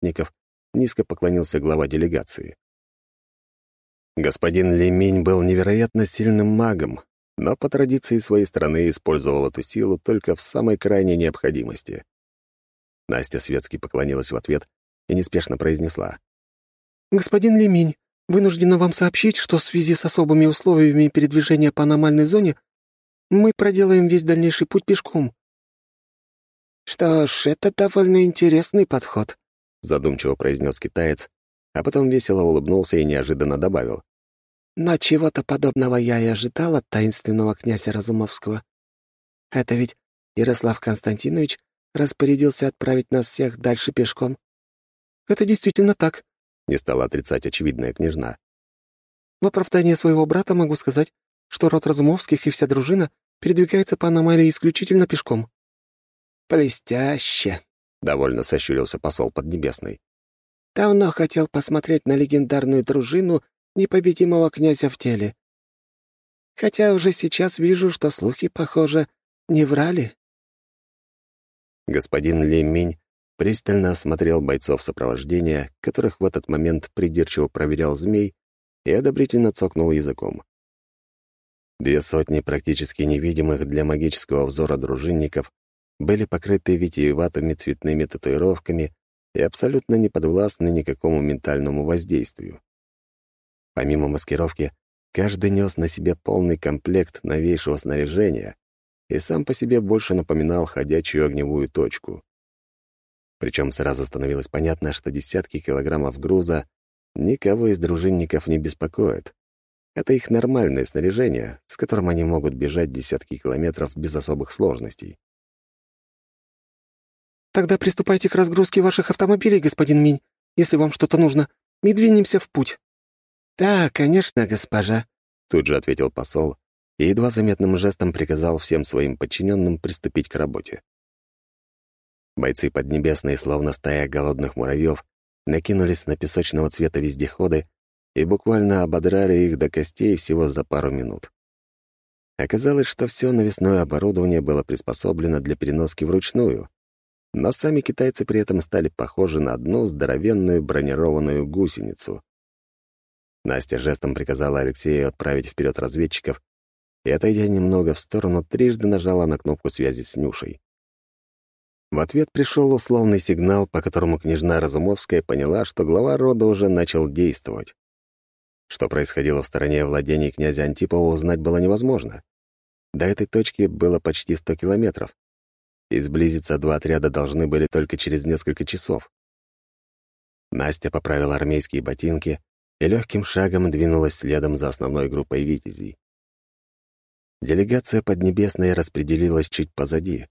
советников низко поклонился глава делегации. Господин Лемень был невероятно сильным магом, но по традиции своей страны использовал эту силу только в самой крайней необходимости. Настя Светский поклонилась в ответ и неспешно произнесла. «Господин Лемень, вынуждена вам сообщить, что в связи с особыми условиями передвижения по аномальной зоне мы проделаем весь дальнейший путь пешком». «Что ж, это довольно интересный подход», — задумчиво произнес китаец, а потом весело улыбнулся и неожиданно добавил. «Но чего-то подобного я и ожидал от таинственного князя Разумовского. Это ведь Ярослав Константинович распорядился отправить нас всех дальше пешком». «Это действительно так», — не стала отрицать очевидная княжна. «В оправдание своего брата могу сказать, что род Разумовских и вся дружина передвигается по аномалии исключительно пешком». «Блестяще!» — довольно сощурился посол Поднебесный. «Давно хотел посмотреть на легендарную дружину непобедимого князя в теле. Хотя уже сейчас вижу, что слухи, похоже, не врали». Господин Лемень пристально осмотрел бойцов сопровождения, которых в этот момент придирчиво проверял змей, и одобрительно цокнул языком. Две сотни практически невидимых для магического взора дружинников были покрыты витиеватыми цветными татуировками и абсолютно не подвластны никакому ментальному воздействию. Помимо маскировки, каждый нес на себе полный комплект новейшего снаряжения и сам по себе больше напоминал ходячую огневую точку. Причем сразу становилось понятно, что десятки килограммов груза никого из дружинников не беспокоят. Это их нормальное снаряжение, с которым они могут бежать десятки километров без особых сложностей. «Тогда приступайте к разгрузке ваших автомобилей, господин Минь, если вам что-то нужно, и двинемся в путь». «Да, конечно, госпожа», — тут же ответил посол и едва заметным жестом приказал всем своим подчиненным приступить к работе. Бойцы Поднебесные, словно стая голодных муравьев, накинулись на песочного цвета вездеходы и буквально ободрали их до костей всего за пару минут. Оказалось, что все навесное оборудование было приспособлено для переноски вручную, но сами китайцы при этом стали похожи на одну здоровенную бронированную гусеницу. Настя жестом приказала Алексею отправить вперед разведчиков и, отойдя немного в сторону, трижды нажала на кнопку связи с Нюшей. В ответ пришел условный сигнал, по которому княжна Разумовская поняла, что глава рода уже начал действовать. Что происходило в стороне владений князя Антипова, узнать было невозможно. До этой точки было почти 100 километров, и сблизиться два отряда должны были только через несколько часов. Настя поправила армейские ботинки и легким шагом двинулась следом за основной группой витязей. Делегация Поднебесной распределилась чуть позади,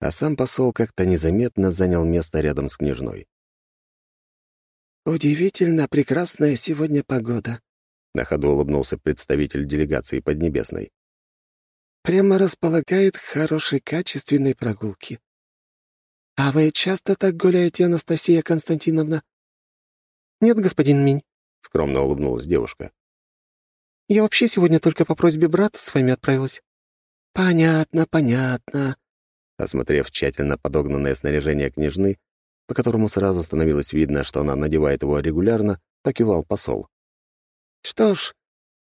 а сам посол как-то незаметно занял место рядом с княжной. «Удивительно прекрасная сегодня погода», — на ходу улыбнулся представитель делегации Поднебесной. «Прямо располагает к хорошей качественной прогулке. А вы часто так гуляете, Анастасия Константиновна?» «Нет, господин Минь», — скромно улыбнулась девушка. «Я вообще сегодня только по просьбе брата с вами отправилась». «Понятно, понятно», Осмотрев тщательно подогнанное снаряжение княжны, по которому сразу становилось видно, что она надевает его регулярно, покивал посол. «Что ж,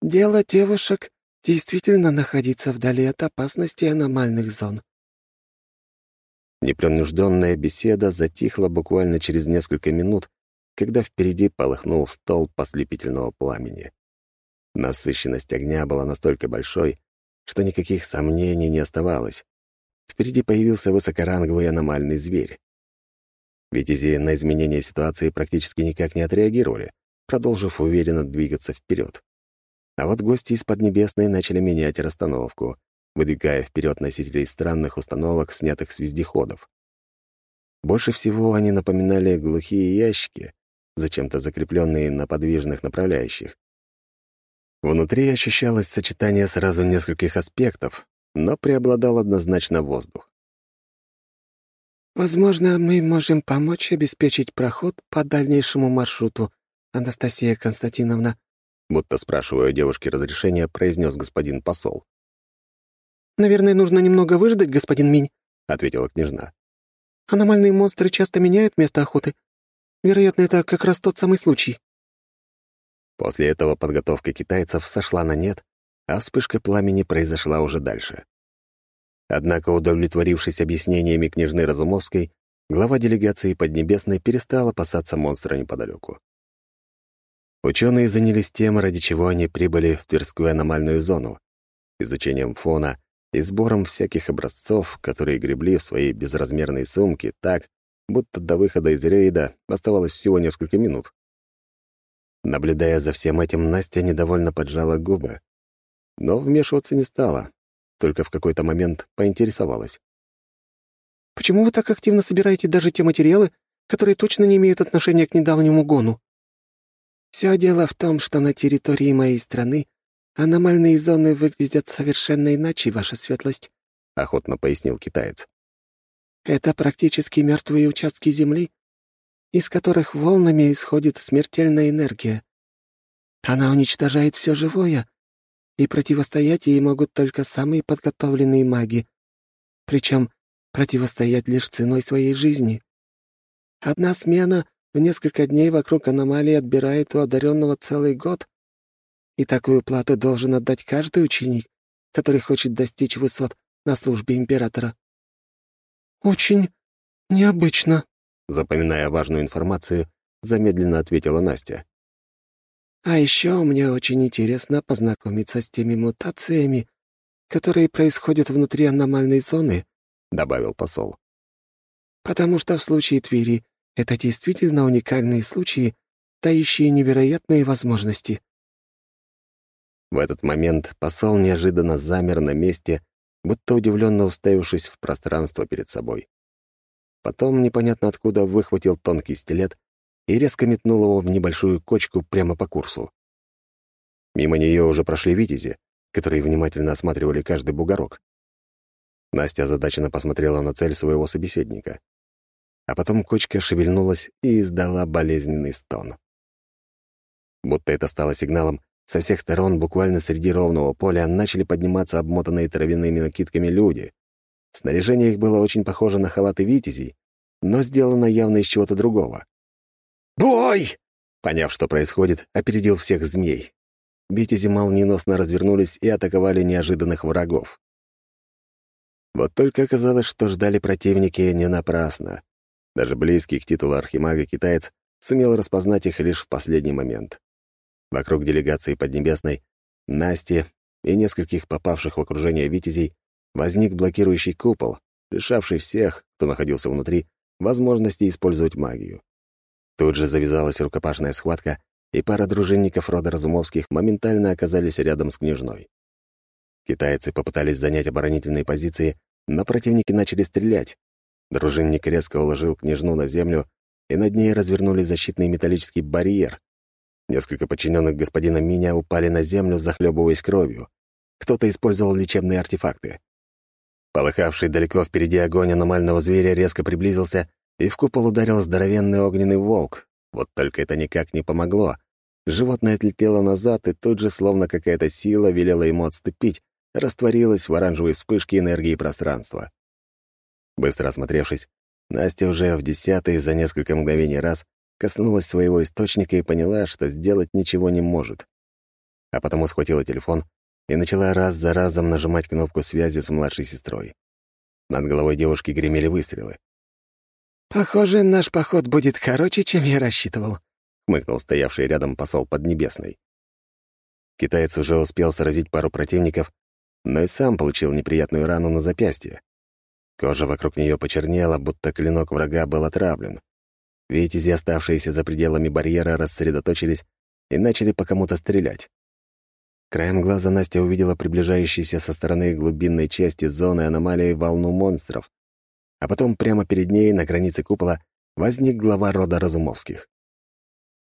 дело девушек действительно находиться вдали от опасности аномальных зон». Непринужденная беседа затихла буквально через несколько минут, когда впереди полыхнул стол послепительного пламени. Насыщенность огня была настолько большой, что никаких сомнений не оставалось. Впереди появился высокоранговый аномальный зверь. Витязи на изменение ситуации практически никак не отреагировали, продолжив уверенно двигаться вперед. А вот гости из Поднебесной начали менять расстановку, выдвигая вперед носителей странных установок, снятых с вездеходов. Больше всего они напоминали глухие ящики, зачем-то закрепленные на подвижных направляющих. Внутри ощущалось сочетание сразу нескольких аспектов, но преобладал однозначно воздух. «Возможно, мы можем помочь обеспечить проход по дальнейшему маршруту, Анастасия Константиновна», будто спрашивая девушки разрешения, произнес господин посол. «Наверное, нужно немного выждать, господин Минь», — ответила княжна. «Аномальные монстры часто меняют место охоты. Вероятно, это как раз тот самый случай». После этого подготовка китайцев сошла на нет, а вспышка пламени произошла уже дальше. Однако, удовлетворившись объяснениями княжны Разумовской, глава делегации Поднебесной перестал опасаться монстра неподалеку. Ученые занялись тем, ради чего они прибыли в Тверскую аномальную зону — изучением фона и сбором всяких образцов, которые гребли в свои безразмерные сумки так, будто до выхода из рейда оставалось всего несколько минут. Наблюдая за всем этим, Настя недовольно поджала губы, но вмешиваться не стала, только в какой-то момент поинтересовалась. «Почему вы так активно собираете даже те материалы, которые точно не имеют отношения к недавнему гону?» «Все дело в том, что на территории моей страны аномальные зоны выглядят совершенно иначе, ваша светлость», — охотно пояснил китаец. «Это практически мертвые участки Земли, из которых волнами исходит смертельная энергия. Она уничтожает все живое, и противостоять ей могут только самые подготовленные маги, причем противостоять лишь ценой своей жизни. Одна смена в несколько дней вокруг аномалии отбирает у одаренного целый год, и такую плату должен отдать каждый ученик, который хочет достичь высот на службе императора. «Очень необычно», — запоминая важную информацию, замедленно ответила Настя. А еще мне очень интересно познакомиться с теми мутациями, которые происходят внутри аномальной зоны», — добавил посол. «Потому что в случае Твери это действительно уникальные случаи, дающие невероятные возможности». В этот момент посол неожиданно замер на месте, будто удивленно уставившись в пространство перед собой. Потом непонятно откуда выхватил тонкий стилет и резко метнул его в небольшую кочку прямо по курсу. Мимо нее уже прошли витязи, которые внимательно осматривали каждый бугорок. Настя озадаченно посмотрела на цель своего собеседника. А потом кочка шевельнулась и издала болезненный стон. Будто это стало сигналом, со всех сторон, буквально среди ровного поля, начали подниматься обмотанные травяными накидками люди. Снаряжение их было очень похоже на халаты витязей, но сделано явно из чего-то другого. «Бой!» Поняв, что происходит, опередил всех змей. Битизи молниеносно развернулись и атаковали неожиданных врагов. Вот только оказалось, что ждали противники не напрасно. Даже близкий к титулу архимага китаец сумел распознать их лишь в последний момент. Вокруг делегации Поднебесной, Насти и нескольких попавших в окружение витязей возник блокирующий купол, лишавший всех, кто находился внутри, возможности использовать магию. Тут же завязалась рукопашная схватка, и пара дружинников рода Разумовских моментально оказались рядом с княжной. Китайцы попытались занять оборонительные позиции, но противники начали стрелять. Дружинник резко уложил княжну на землю, и над ней развернули защитный металлический барьер. Несколько подчиненных господина Меня упали на землю, захлебываясь кровью. Кто-то использовал лечебные артефакты. Полыхавший далеко впереди огонь аномального зверя резко приблизился и в купол ударил здоровенный огненный волк. Вот только это никак не помогло. Животное отлетело назад, и тут же, словно какая-то сила, велела ему отступить, растворилась в оранжевой вспышке энергии пространства. Быстро осмотревшись, Настя уже в десятый за несколько мгновений раз коснулась своего источника и поняла, что сделать ничего не может. А потому схватила телефон и начала раз за разом нажимать кнопку связи с младшей сестрой. Над головой девушки гремели выстрелы. «Похоже, наш поход будет короче, чем я рассчитывал», — хмыкнул стоявший рядом посол Поднебесной. Китаец уже успел сразить пару противников, но и сам получил неприятную рану на запястье. Кожа вокруг нее почернела, будто клинок врага был отравлен. Витязи, оставшиеся за пределами барьера, рассредоточились и начали по кому-то стрелять. Краем глаза Настя увидела приближающейся со стороны глубинной части зоны аномалии волну монстров, а потом прямо перед ней, на границе купола, возник глава рода Разумовских.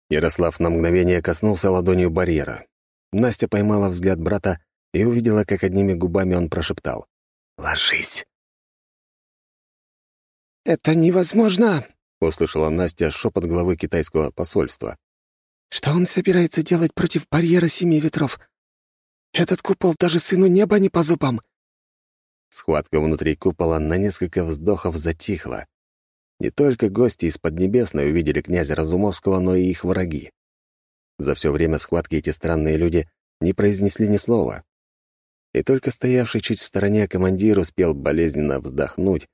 Ярослав на мгновение коснулся ладонью барьера. Настя поймала взгляд брата и увидела, как одними губами он прошептал. «Ложись!» «Это невозможно!» — услышала Настя шепот главы китайского посольства. «Что он собирается делать против барьера Семи Ветров? Этот купол даже сыну неба не по зубам. Схватка внутри купола на несколько вздохов затихла. Не только гости из Поднебесной увидели князя Разумовского, но и их враги. За все время схватки эти странные люди не произнесли ни слова. И только стоявший чуть в стороне командир успел болезненно вздохнуть,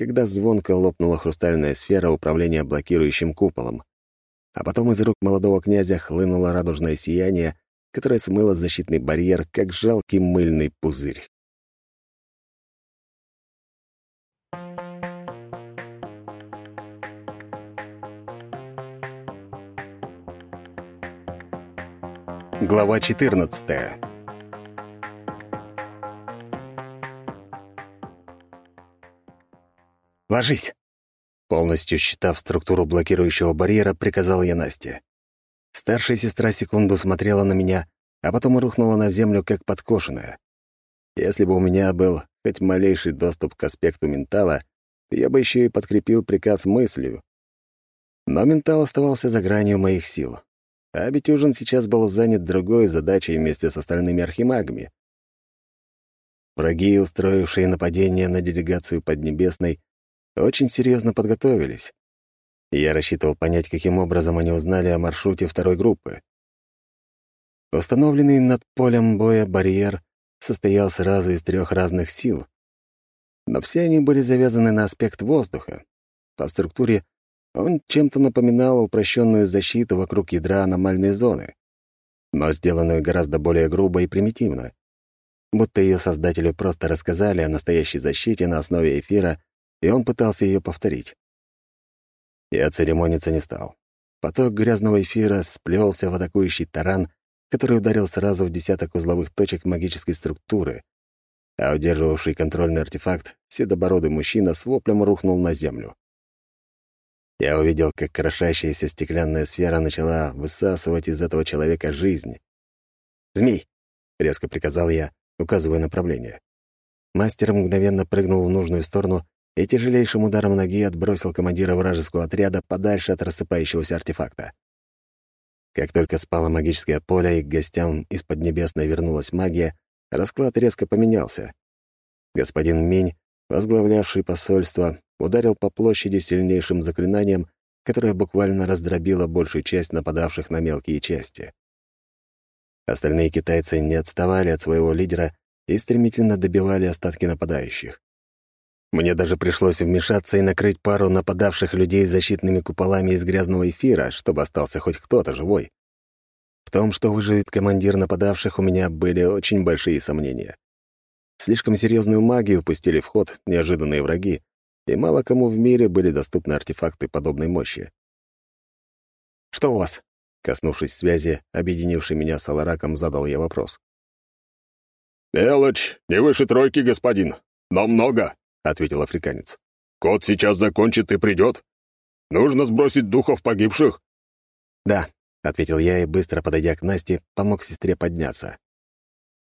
когда звонко лопнула хрустальная сфера управления блокирующим куполом. А потом из рук молодого князя хлынуло радужное сияние, которое смыло защитный барьер, как жалкий мыльный пузырь. Глава 14 «Ложись!» Полностью считав структуру блокирующего барьера, приказал я Насте. Старшая сестра секунду смотрела на меня, а потом рухнула на землю, как подкошенная. Если бы у меня был хоть малейший доступ к аспекту ментала, я бы еще и подкрепил приказ мыслью. Но ментал оставался за гранью моих сил. А Бетюжин сейчас был занят другой задачей вместе с остальными архимагами. Враги, устроившие нападение на делегацию Поднебесной, очень серьезно подготовились. я рассчитывал понять, каким образом они узнали о маршруте второй группы. Установленный над полем боя барьер состоял сразу из трех разных сил, но все они были завязаны на аспект воздуха. По структуре он чем-то напоминал упрощенную защиту вокруг ядра аномальной зоны, но сделанную гораздо более грубо и примитивно. Будто ее создателю просто рассказали о настоящей защите на основе эфира, и он пытался ее повторить. Я церемониться не стал. Поток грязного эфира сплелся в атакующий таран, который ударил сразу в десяток узловых точек магической структуры, а удерживавший контрольный артефакт, седобородый мужчина с воплем рухнул на землю. Я увидел, как крошащаяся стеклянная сфера начала высасывать из этого человека жизнь. «Змей!» — резко приказал я, указывая направление. Мастер мгновенно прыгнул в нужную сторону и тяжелейшим ударом ноги отбросил командира вражеского отряда подальше от рассыпающегося артефакта. Как только спало магическое поле и к гостям из Поднебесной вернулась магия, расклад резко поменялся. Господин Минь, возглавлявший посольство, ударил по площади сильнейшим заклинанием, которое буквально раздробило большую часть нападавших на мелкие части. Остальные китайцы не отставали от своего лидера и стремительно добивали остатки нападающих. Мне даже пришлось вмешаться и накрыть пару нападавших людей защитными куполами из грязного эфира, чтобы остался хоть кто-то живой. В том, что выживет командир нападавших, у меня были очень большие сомнения. Слишком серьезную магию пустили в ход неожиданные враги, и мало кому в мире были доступны артефакты подобной мощи. «Что у вас?» Коснувшись связи, объединивший меня с Алараком, задал я вопрос. «Мелочь, не выше тройки, господин, но много», — ответил африканец. «Кот сейчас закончит и придет. Нужно сбросить духов погибших». «Да», — ответил я и, быстро подойдя к Насте, помог сестре подняться.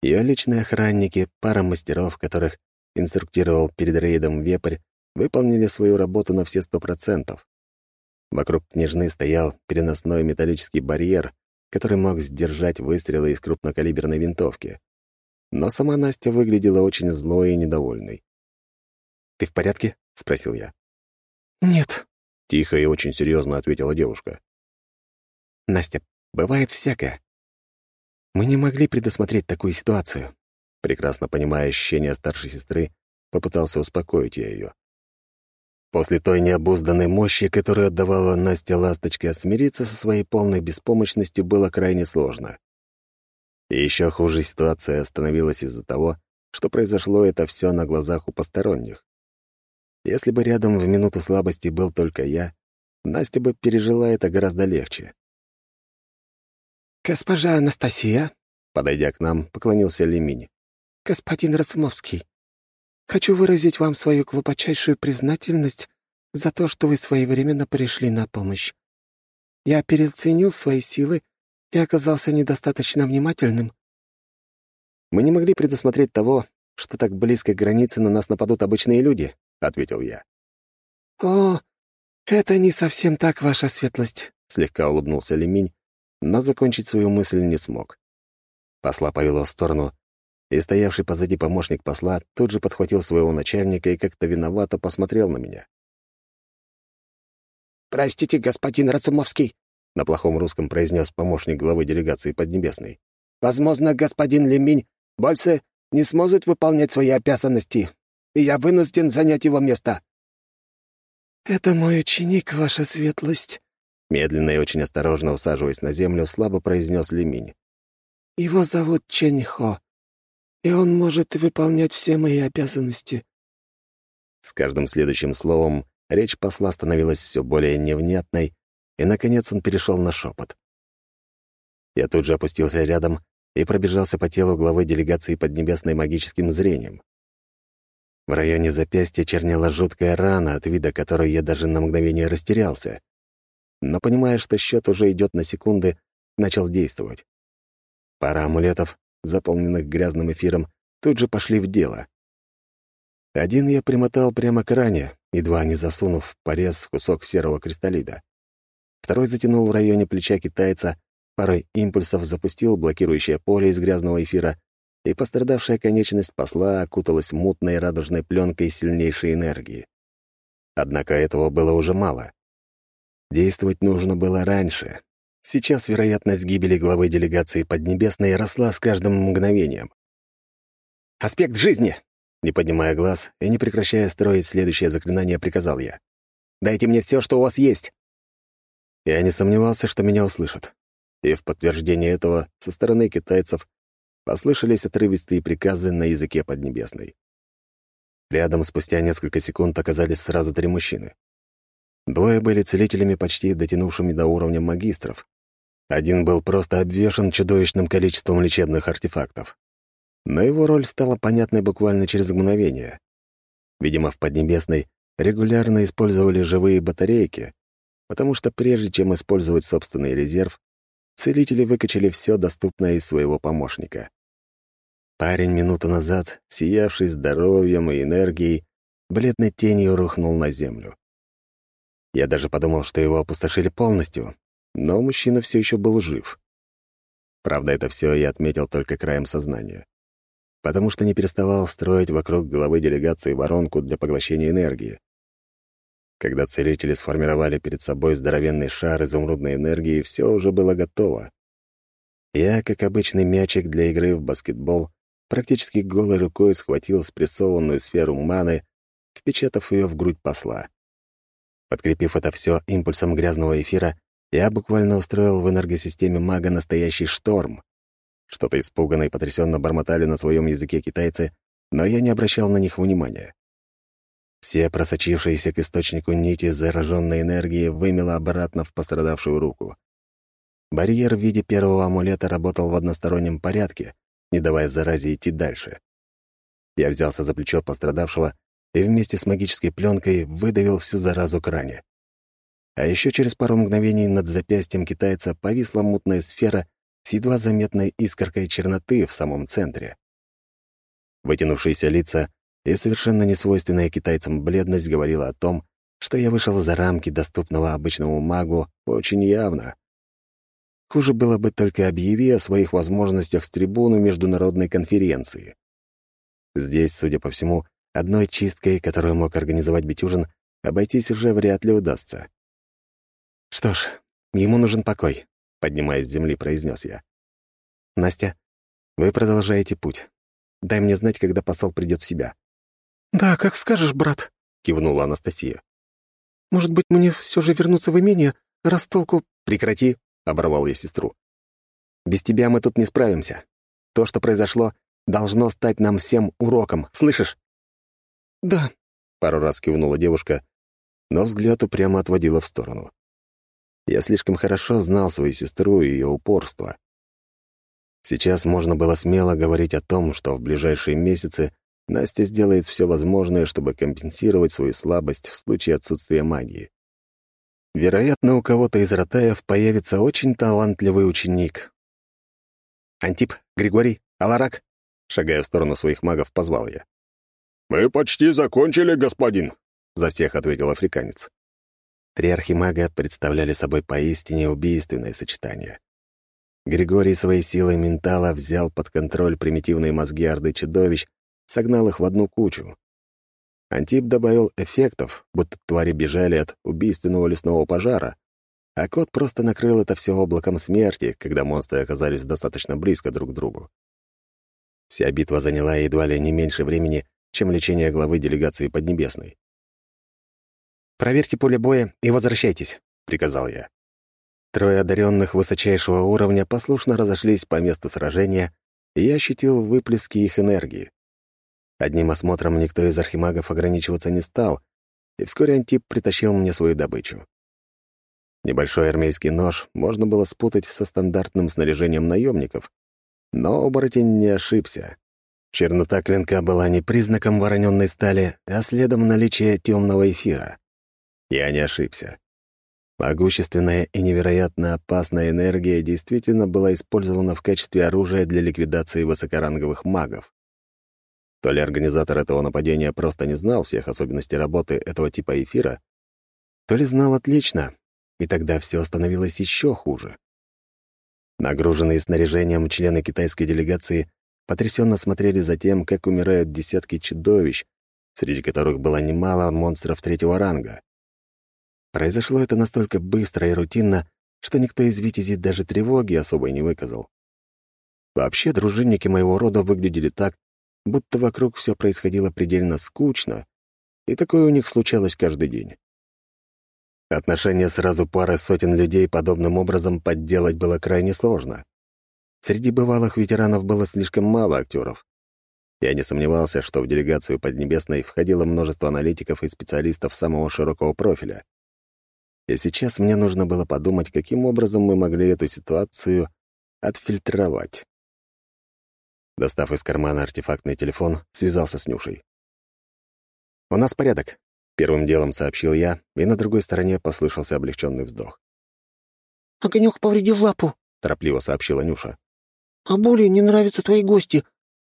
Ее личные охранники, пара мастеров, которых инструктировал перед рейдом вепрь, выполнили свою работу на все сто процентов. Вокруг княжны стоял переносной металлический барьер, который мог сдержать выстрелы из крупнокалиберной винтовки. Но сама Настя выглядела очень злой и недовольной. «Ты в порядке?» — спросил я. «Нет», — тихо и очень серьезно ответила девушка. «Настя, бывает всякое. Мы не могли предусмотреть такую ситуацию». Прекрасно понимая ощущения старшей сестры, попытался успокоить я ее. После той необузданной мощи, которую отдавала Настя Ласточка, смириться со своей полной беспомощностью было крайне сложно. И еще хуже ситуация становилась из-за того, что произошло это все на глазах у посторонних. Если бы рядом в минуту слабости был только я, Настя бы пережила это гораздо легче. «Госпожа Анастасия», — подойдя к нам, поклонился Леминь. «Господин Расмовский, Хочу выразить вам свою глубочайшую признательность за то, что вы своевременно пришли на помощь. Я переоценил свои силы и оказался недостаточно внимательным. Мы не могли предусмотреть того, что так близко к границе на нас нападут обычные люди, — ответил я. «О, это не совсем так, ваша светлость», — слегка улыбнулся Леминь, но закончить свою мысль не смог. Посла повело в сторону, и стоявший позади помощник посла тут же подхватил своего начальника и как-то виновато посмотрел на меня. «Простите, господин Рацумовский», — на плохом русском произнес помощник главы делегации Поднебесной. «Возможно, господин Леминь больше не сможет выполнять свои обязанности, и я вынужден занять его место». «Это мой ученик, ваша светлость», — медленно и очень осторожно усаживаясь на землю, слабо произнес Леминь. «Его зовут Чэнь Хо, и он может выполнять все мои обязанности». С каждым следующим словом речь посла становилась все более невнятной, и, наконец, он перешел на шепот. Я тут же опустился рядом и пробежался по телу главы делегации Поднебесной магическим зрением. В районе запястья чернела жуткая рана, от вида которой я даже на мгновение растерялся. Но, понимая, что счет уже идет на секунды, начал действовать. Пара амулетов, заполненных грязным эфиром, тут же пошли в дело. Один я примотал прямо к ране, едва не засунув порез кусок серого кристаллида. Второй затянул в районе плеча китайца, парой импульсов запустил блокирующее поле из грязного эфира, и пострадавшая конечность посла окуталась мутной радужной пленкой сильнейшей энергии. Однако этого было уже мало. Действовать нужно было раньше. Сейчас вероятность гибели главы делегации Поднебесной росла с каждым мгновением. «Аспект жизни!» Не поднимая глаз и не прекращая строить следующее заклинание, приказал я. «Дайте мне все, что у вас есть!» Я не сомневался, что меня услышат. И в подтверждение этого со стороны китайцев послышались отрывистые приказы на языке Поднебесной. Рядом спустя несколько секунд оказались сразу три мужчины. Двое были целителями, почти дотянувшими до уровня магистров. Один был просто обвешан чудовищным количеством лечебных артефактов. Но его роль стала понятной буквально через мгновение. Видимо, в Поднебесной регулярно использовали живые батарейки, потому что прежде чем использовать собственный резерв, целители выкачали все доступное из своего помощника. Парень минуту назад, сиявший здоровьем и энергией, бледной тенью рухнул на землю. Я даже подумал, что его опустошили полностью, но мужчина все еще был жив. Правда, это все я отметил только краем сознания потому что не переставал строить вокруг головы делегации воронку для поглощения энергии. Когда целители сформировали перед собой здоровенный шар изумрудной энергии, все уже было готово. Я, как обычный мячик для игры в баскетбол, практически голой рукой схватил спрессованную сферу маны, впечатав ее в грудь посла. Подкрепив это все импульсом грязного эфира, я буквально устроил в энергосистеме мага настоящий шторм. Что-то испуганно и потрясенно бормотали на своем языке китайцы, но я не обращал на них внимания. Все просочившиеся к источнику нити зараженной энергии вымело обратно в пострадавшую руку. Барьер в виде первого амулета работал в одностороннем порядке, не давая заразе идти дальше. Я взялся за плечо пострадавшего и вместе с магической пленкой выдавил всю заразу к ране. А еще через пару мгновений над запястьем китайца повисла мутная сфера с едва заметной искоркой черноты в самом центре. Вытянувшиеся лица и совершенно несвойственная китайцам бледность говорила о том, что я вышел за рамки доступного обычному магу очень явно. Хуже было бы только объяви о своих возможностях с трибуну международной конференции. Здесь, судя по всему, одной чисткой, которую мог организовать Бетюжин, обойтись уже вряд ли удастся. Что ж, ему нужен покой поднимаясь с земли, произнес я. «Настя, вы продолжаете путь. Дай мне знать, когда посол придет в себя». «Да, как скажешь, брат», — кивнула Анастасия. «Может быть, мне все же вернуться в имение, раз толку...» «Прекрати», — оборвал я сестру. «Без тебя мы тут не справимся. То, что произошло, должно стать нам всем уроком, слышишь?» «Да», — пару раз кивнула девушка, но взгляд упрямо отводила в сторону. Я слишком хорошо знал свою сестру и ее упорство. Сейчас можно было смело говорить о том, что в ближайшие месяцы Настя сделает все возможное, чтобы компенсировать свою слабость в случае отсутствия магии. Вероятно, у кого-то из Ротаев появится очень талантливый ученик. «Антип, Григорий, Аларак!» Шагая в сторону своих магов, позвал я. «Мы почти закончили, господин!» — за всех ответил африканец. Три архимага представляли собой поистине убийственное сочетание. Григорий своей силой ментала взял под контроль примитивные мозги Орды чудовищ, согнал их в одну кучу. Антип добавил эффектов, будто твари бежали от убийственного лесного пожара, а кот просто накрыл это все облаком смерти, когда монстры оказались достаточно близко друг к другу. Вся битва заняла едва ли не меньше времени, чем лечение главы делегации Поднебесной. «Проверьте поле боя и возвращайтесь», — приказал я. Трое одаренных высочайшего уровня послушно разошлись по месту сражения, и я ощутил выплески их энергии. Одним осмотром никто из архимагов ограничиваться не стал, и вскоре Антип притащил мне свою добычу. Небольшой армейский нож можно было спутать со стандартным снаряжением наемников, но оборотень не ошибся. Чернота клинка была не признаком вороненной стали, а следом наличия темного эфира. Я не ошибся. Могущественная и невероятно опасная энергия действительно была использована в качестве оружия для ликвидации высокоранговых магов. То ли организатор этого нападения просто не знал всех особенностей работы этого типа эфира, то ли знал отлично, и тогда все становилось еще хуже. Нагруженные снаряжением члены китайской делегации потрясенно смотрели за тем, как умирают десятки чудовищ, среди которых было немало монстров третьего ранга. Произошло это настолько быстро и рутинно, что никто из витязей даже тревоги особой не выказал. Вообще, дружинники моего рода выглядели так, будто вокруг все происходило предельно скучно, и такое у них случалось каждый день. Отношения сразу пары сотен людей подобным образом подделать было крайне сложно. Среди бывалых ветеранов было слишком мало актеров. Я не сомневался, что в делегацию Поднебесной входило множество аналитиков и специалистов самого широкого профиля. И сейчас мне нужно было подумать, каким образом мы могли эту ситуацию отфильтровать. Достав из кармана артефактный телефон, связался с Нюшей. «У нас порядок. Первым делом сообщил я, и на другой стороне послышался облегченный вздох. «Огонек повредил лапу», — торопливо сообщила Нюша. «А более не нравятся твои гости.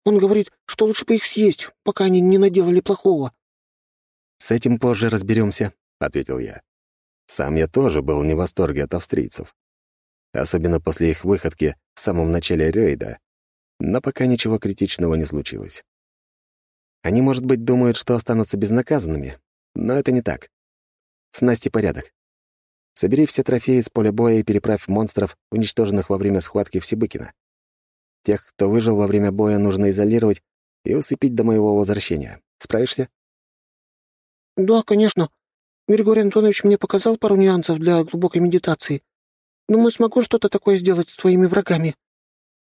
Он говорит, что лучше бы их съесть, пока они не наделали плохого». «С этим позже разберемся», — ответил я. Сам я тоже был не в восторге от австрийцев. Особенно после их выходки в самом начале рейда. Но пока ничего критичного не случилось. Они, может быть, думают, что останутся безнаказанными, но это не так. С Настей порядок. Собери все трофеи с поля боя и переправь монстров, уничтоженных во время схватки в Сибыкино. Тех, кто выжил во время боя, нужно изолировать и усыпить до моего возвращения. Справишься? «Да, конечно. Григорий Антонович мне показал пару нюансов для глубокой медитации. Думаю, смогу что-то такое сделать с твоими врагами».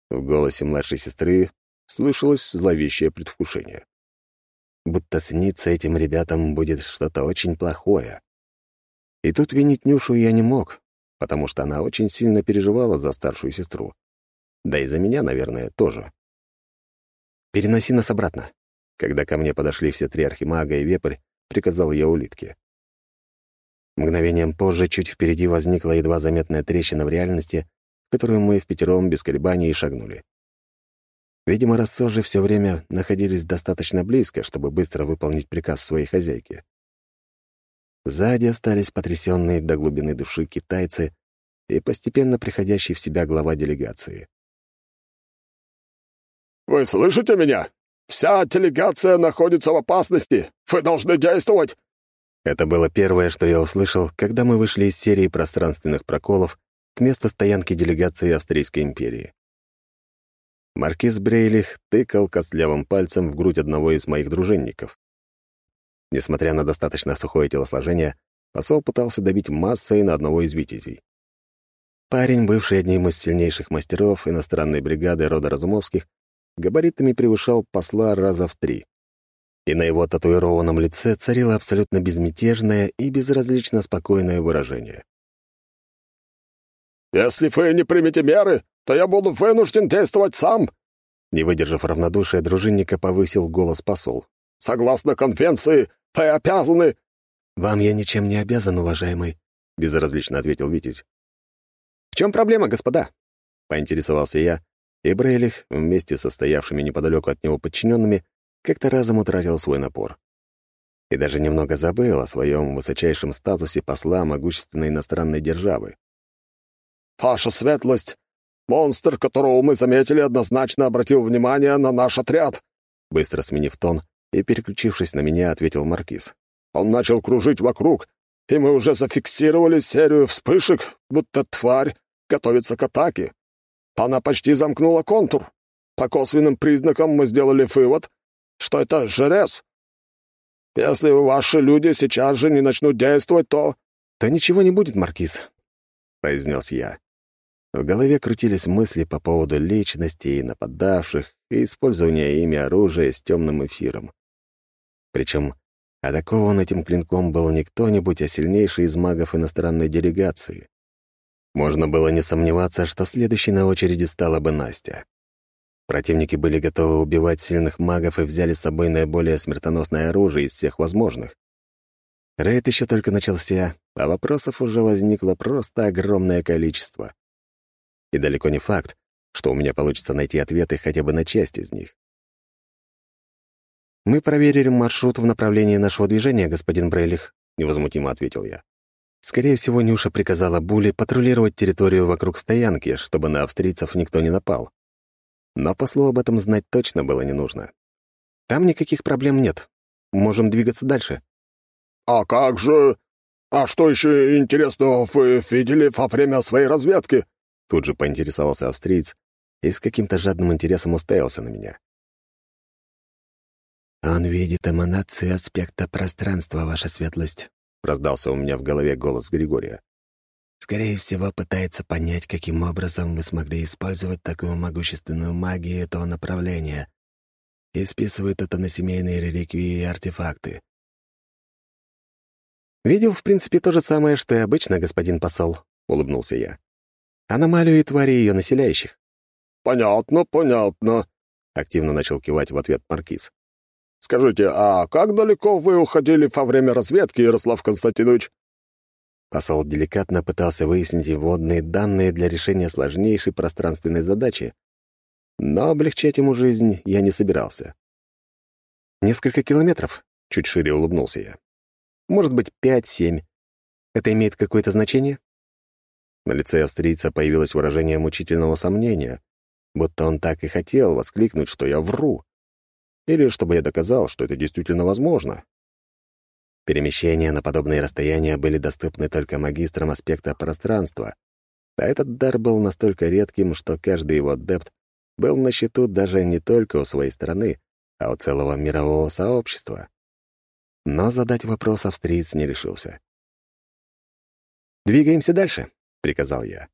В голосе младшей сестры слышалось зловещее предвкушение будто снится этим ребятам будет что-то очень плохое. И тут винить Нюшу я не мог, потому что она очень сильно переживала за старшую сестру. Да и за меня, наверное, тоже. «Переноси нас обратно». Когда ко мне подошли все три архимага и вепрь, приказал я улитке. Мгновением позже чуть впереди возникла едва заметная трещина в реальности, в которую мы в пятером без колебаний шагнули. Видимо, рассожи все время находились достаточно близко, чтобы быстро выполнить приказ своей хозяйки. Сзади остались потрясенные до глубины души китайцы и постепенно приходящий в себя глава делегации. «Вы слышите меня? Вся делегация находится в опасности! Вы должны действовать!» Это было первое, что я услышал, когда мы вышли из серии пространственных проколов к стоянки делегации Австрийской империи. Маркиз Брейлих тыкал костлявым пальцем в грудь одного из моих дружинников. Несмотря на достаточно сухое телосложение, посол пытался добить массой на одного из витязей. Парень, бывший одним из сильнейших мастеров иностранной бригады рода Разумовских, габаритами превышал посла раза в три. И на его татуированном лице царило абсолютно безмятежное и безразлично спокойное выражение. «Если вы не примете меры, то я буду вынужден действовать сам!» Не выдержав равнодушия дружинника, повысил голос посол. «Согласно конвенции, вы обязаны...» «Вам я ничем не обязан, уважаемый», — безразлично ответил Витязь. «В чем проблема, господа?» — поинтересовался я, и Брейлих, вместе со стоявшими неподалеку от него подчиненными, как-то разом утратил свой напор. И даже немного забыл о своем высочайшем статусе посла могущественной иностранной державы. «Ваша светлость Монстр, которого мы заметили, однозначно обратил внимание на наш отряд». Быстро сменив тон, и, переключившись на меня, ответил Маркиз. «Он начал кружить вокруг, и мы уже зафиксировали серию вспышек, будто тварь готовится к атаке. Она почти замкнула контур. По косвенным признакам мы сделали вывод, что это Жерез. Если ваши люди сейчас же не начнут действовать, то...» «То ничего не будет, Маркиз», — произнес я. В голове крутились мысли по поводу личности и нападавших, и использования ими оружия с темным эфиром. Причем атакован этим клинком был не кто-нибудь, а сильнейший из магов иностранной делегации. Можно было не сомневаться, что следующей на очереди стала бы Настя. Противники были готовы убивать сильных магов и взяли с собой наиболее смертоносное оружие из всех возможных. Рейд еще только начался, а вопросов уже возникло просто огромное количество. И далеко не факт, что у меня получится найти ответы хотя бы на часть из них. «Мы проверили маршрут в направлении нашего движения, господин Брейлих», — невозмутимо ответил я. Скорее всего, Нюша приказала Буле патрулировать территорию вокруг стоянки, чтобы на австрийцев никто не напал. Но послу об этом знать точно было не нужно. Там никаких проблем нет. Можем двигаться дальше. «А как же... А что еще интересного вы видели во время своей разведки?» Тут же поинтересовался австриец и с каким-то жадным интересом уставился на меня. «Он видит эманации аспекта пространства, ваша светлость», — раздался у меня в голове голос Григория. Скорее всего, пытается понять, каким образом вы смогли использовать такую могущественную магию этого направления и списывает это на семейные реликвии и артефакты. «Видел, в принципе, то же самое, что и обычно, господин посол», — улыбнулся я. «Аномалию и твари ее населяющих». «Понятно, понятно», — активно начал кивать в ответ Маркиз. «Скажите, а как далеко вы уходили во время разведки, Ярослав Константинович?» Посол деликатно пытался выяснить вводные данные для решения сложнейшей пространственной задачи, но облегчать ему жизнь я не собирался. «Несколько километров», — чуть шире улыбнулся я. «Может быть, пять-семь. Это имеет какое-то значение?» На лице австрийца появилось выражение мучительного сомнения, будто он так и хотел воскликнуть, что я вру. Или чтобы я доказал, что это действительно возможно. Перемещения на подобные расстояния были доступны только магистрам аспекта пространства, а этот дар был настолько редким, что каждый его адепт был на счету даже не только у своей страны, а у целого мирового сообщества. Но задать вопрос австриец не решился. «Двигаемся дальше», — приказал я.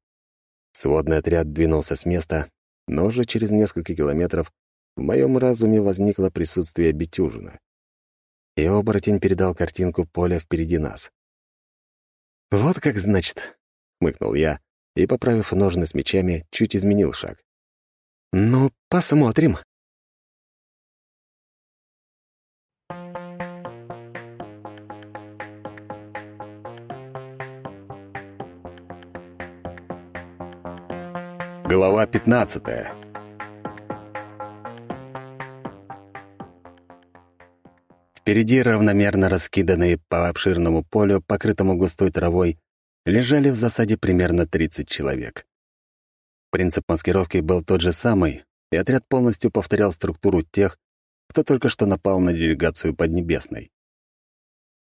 Сводный отряд двинулся с места, но уже через несколько километров в моем разуме возникло присутствие Бетюжина и оборотень передал картинку поля впереди нас. «Вот как значит», — мыкнул я и, поправив ножны с мечами, чуть изменил шаг. «Ну, посмотрим». Глава пятнадцатая Впереди, равномерно раскиданные по обширному полю, покрытому густой травой, лежали в засаде примерно 30 человек. Принцип маскировки был тот же самый, и отряд полностью повторял структуру тех, кто только что напал на делегацию Поднебесной.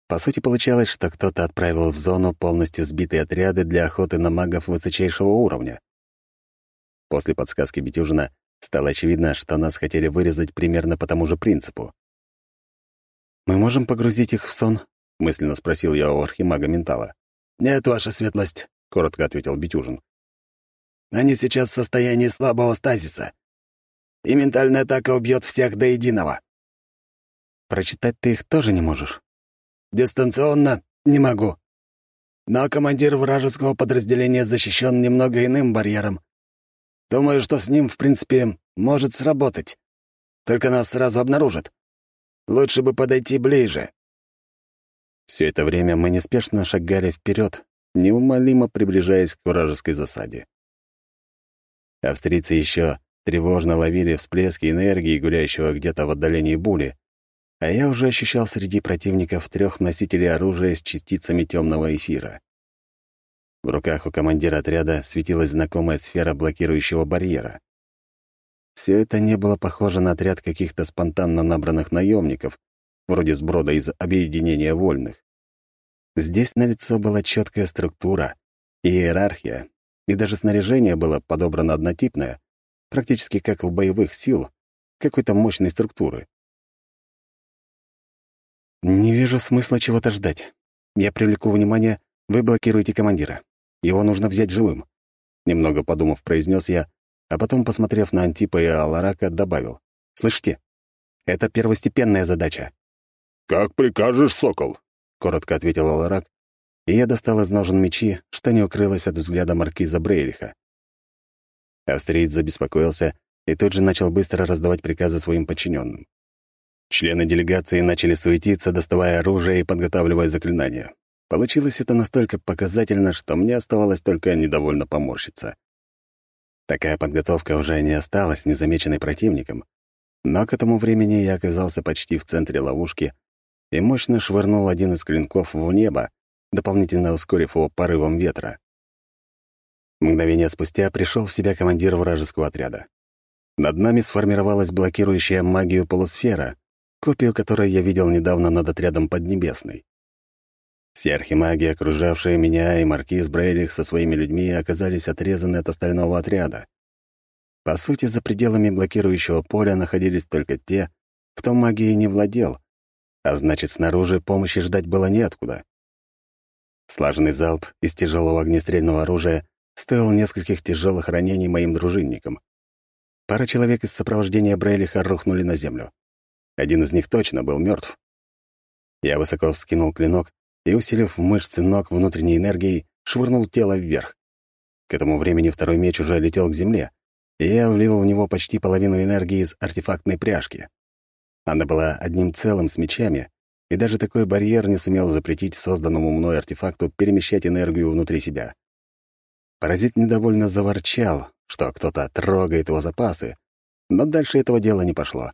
По сути, получалось, что кто-то отправил в зону полностью сбитые отряды для охоты на магов высочайшего уровня. После подсказки Бетюжина стало очевидно, что нас хотели вырезать примерно по тому же принципу. «Мы можем погрузить их в сон?» — мысленно спросил я у архимага ментала. «Нет, ваша светлость», — коротко ответил Бетюжин. «Они сейчас в состоянии слабого стазиса, и ментальная атака убьет всех до единого». «Прочитать ты их тоже не можешь?» «Дистанционно не могу. Но командир вражеского подразделения защищен немного иным барьером. Думаю, что с ним, в принципе, может сработать. Только нас сразу обнаружат. Лучше бы подойти ближе». Все это время мы неспешно шагали вперед, неумолимо приближаясь к вражеской засаде. Австрийцы еще тревожно ловили всплески энергии, гуляющего где-то в отдалении були, а я уже ощущал среди противников трех носителей оружия с частицами темного эфира. В руках у командира отряда светилась знакомая сфера блокирующего барьера. все это не было похоже на отряд каких-то спонтанно набранных наемников, вроде сброда из объединения вольных. Здесь налицо была четкая структура, иерархия, и даже снаряжение было подобрано однотипное, практически как в боевых сил, какой-то мощной структуры. «Не вижу смысла чего-то ждать. Я привлеку внимание, вы блокируете командира. Его нужно взять живым», — немного подумав, произнес я, а потом, посмотрев на Антипа и Аларака, добавил. «Слышите? Это первостепенная задача». «Как прикажешь, сокол», — коротко ответил Аларак, и я достал из ножен мечи, что не укрылось от взгляда маркиза Брейлиха. Австриец забеспокоился и тут же начал быстро раздавать приказы своим подчиненным. Члены делегации начали суетиться, доставая оружие и подготавливая заклинания. Получилось это настолько показательно, что мне оставалось только недовольно поморщиться. Такая подготовка уже не осталась незамеченной противником, но к этому времени я оказался почти в центре ловушки и мощно швырнул один из клинков в небо, дополнительно ускорив его порывом ветра. Мгновение спустя пришел в себя командир вражеского отряда. Над нами сформировалась блокирующая магию полусфера, копию которой я видел недавно над отрядом Поднебесной. Все архимаги, окружавшие меня и маркиз Брейлих со своими людьми, оказались отрезаны от остального отряда. По сути, за пределами блокирующего поля находились только те, кто магией не владел, а значит, снаружи помощи ждать было неоткуда. Слаженный залп из тяжелого огнестрельного оружия стоил нескольких тяжелых ранений моим дружинникам. Пара человек из сопровождения Брейлиха рухнули на землю. Один из них точно был мертв. Я высоко вскинул клинок и, усилив мышцы ног внутренней энергией, швырнул тело вверх. К этому времени второй меч уже летел к земле, и я влил в него почти половину энергии из артефактной пряжки. Она была одним целым с мечами, и даже такой барьер не сумел запретить созданному мной артефакту перемещать энергию внутри себя. Паразит недовольно заворчал, что кто-то трогает его запасы, но дальше этого дела не пошло.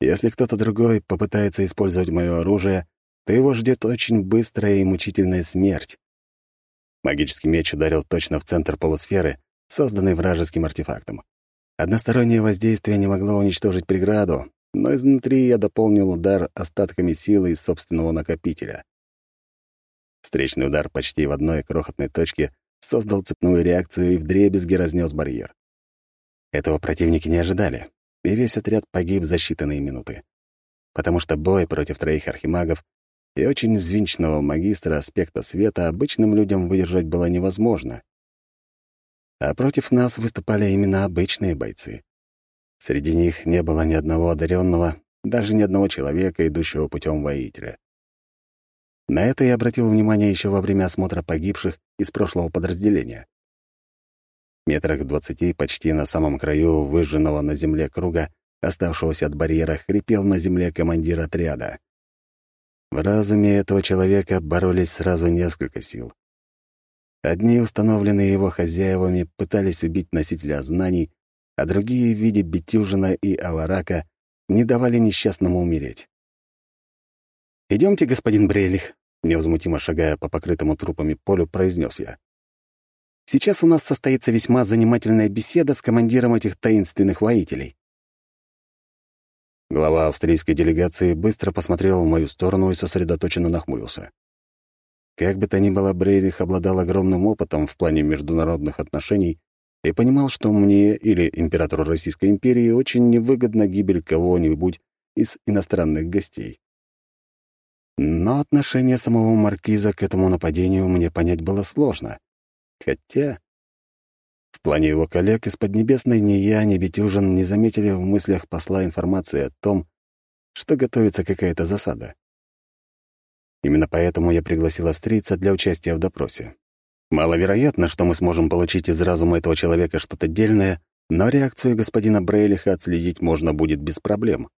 Если кто-то другой попытается использовать мое оружие, то его ждет очень быстрая и мучительная смерть. Магический меч ударил точно в центр полусферы, созданной вражеским артефактом. Одностороннее воздействие не могло уничтожить преграду, но изнутри я дополнил удар остатками силы из собственного накопителя. Встречный удар почти в одной крохотной точке создал цепную реакцию и вдребезги разнес барьер. Этого противники не ожидали, и весь отряд погиб за считанные минуты. Потому что бой против троих архимагов и очень взвинченного магистра аспекта света обычным людям выдержать было невозможно. А против нас выступали именно обычные бойцы. Среди них не было ни одного одаренного, даже ни одного человека, идущего путем воителя. На это я обратил внимание еще во время осмотра погибших из прошлого подразделения. Метрах двадцати, почти на самом краю выжженного на земле круга, оставшегося от барьера, хрипел на земле командир отряда. В разуме этого человека боролись сразу несколько сил. Одни, установленные его хозяевами, пытались убить носителя знаний, а другие в виде Бетюжина и Аларака не давали несчастному умереть. Идемте, господин Брейлих», — невозмутимо шагая по покрытому трупами полю, произнес я. «Сейчас у нас состоится весьма занимательная беседа с командиром этих таинственных воителей». Глава австрийской делегации быстро посмотрел в мою сторону и сосредоточенно нахмурился. Как бы то ни было, Брейрих обладал огромным опытом в плане международных отношений и понимал, что мне или императору Российской империи очень невыгодна гибель кого-нибудь из иностранных гостей. Но отношение самого маркиза к этому нападению мне понять было сложно. Хотя в плане его коллег из Поднебесной ни я, ни Бетюжин не заметили в мыслях посла информации о том, что готовится какая-то засада. Именно поэтому я пригласил австрийца для участия в допросе. Маловероятно, что мы сможем получить из разума этого человека что-то дельное, но реакцию господина Брейлиха отследить можно будет без проблем.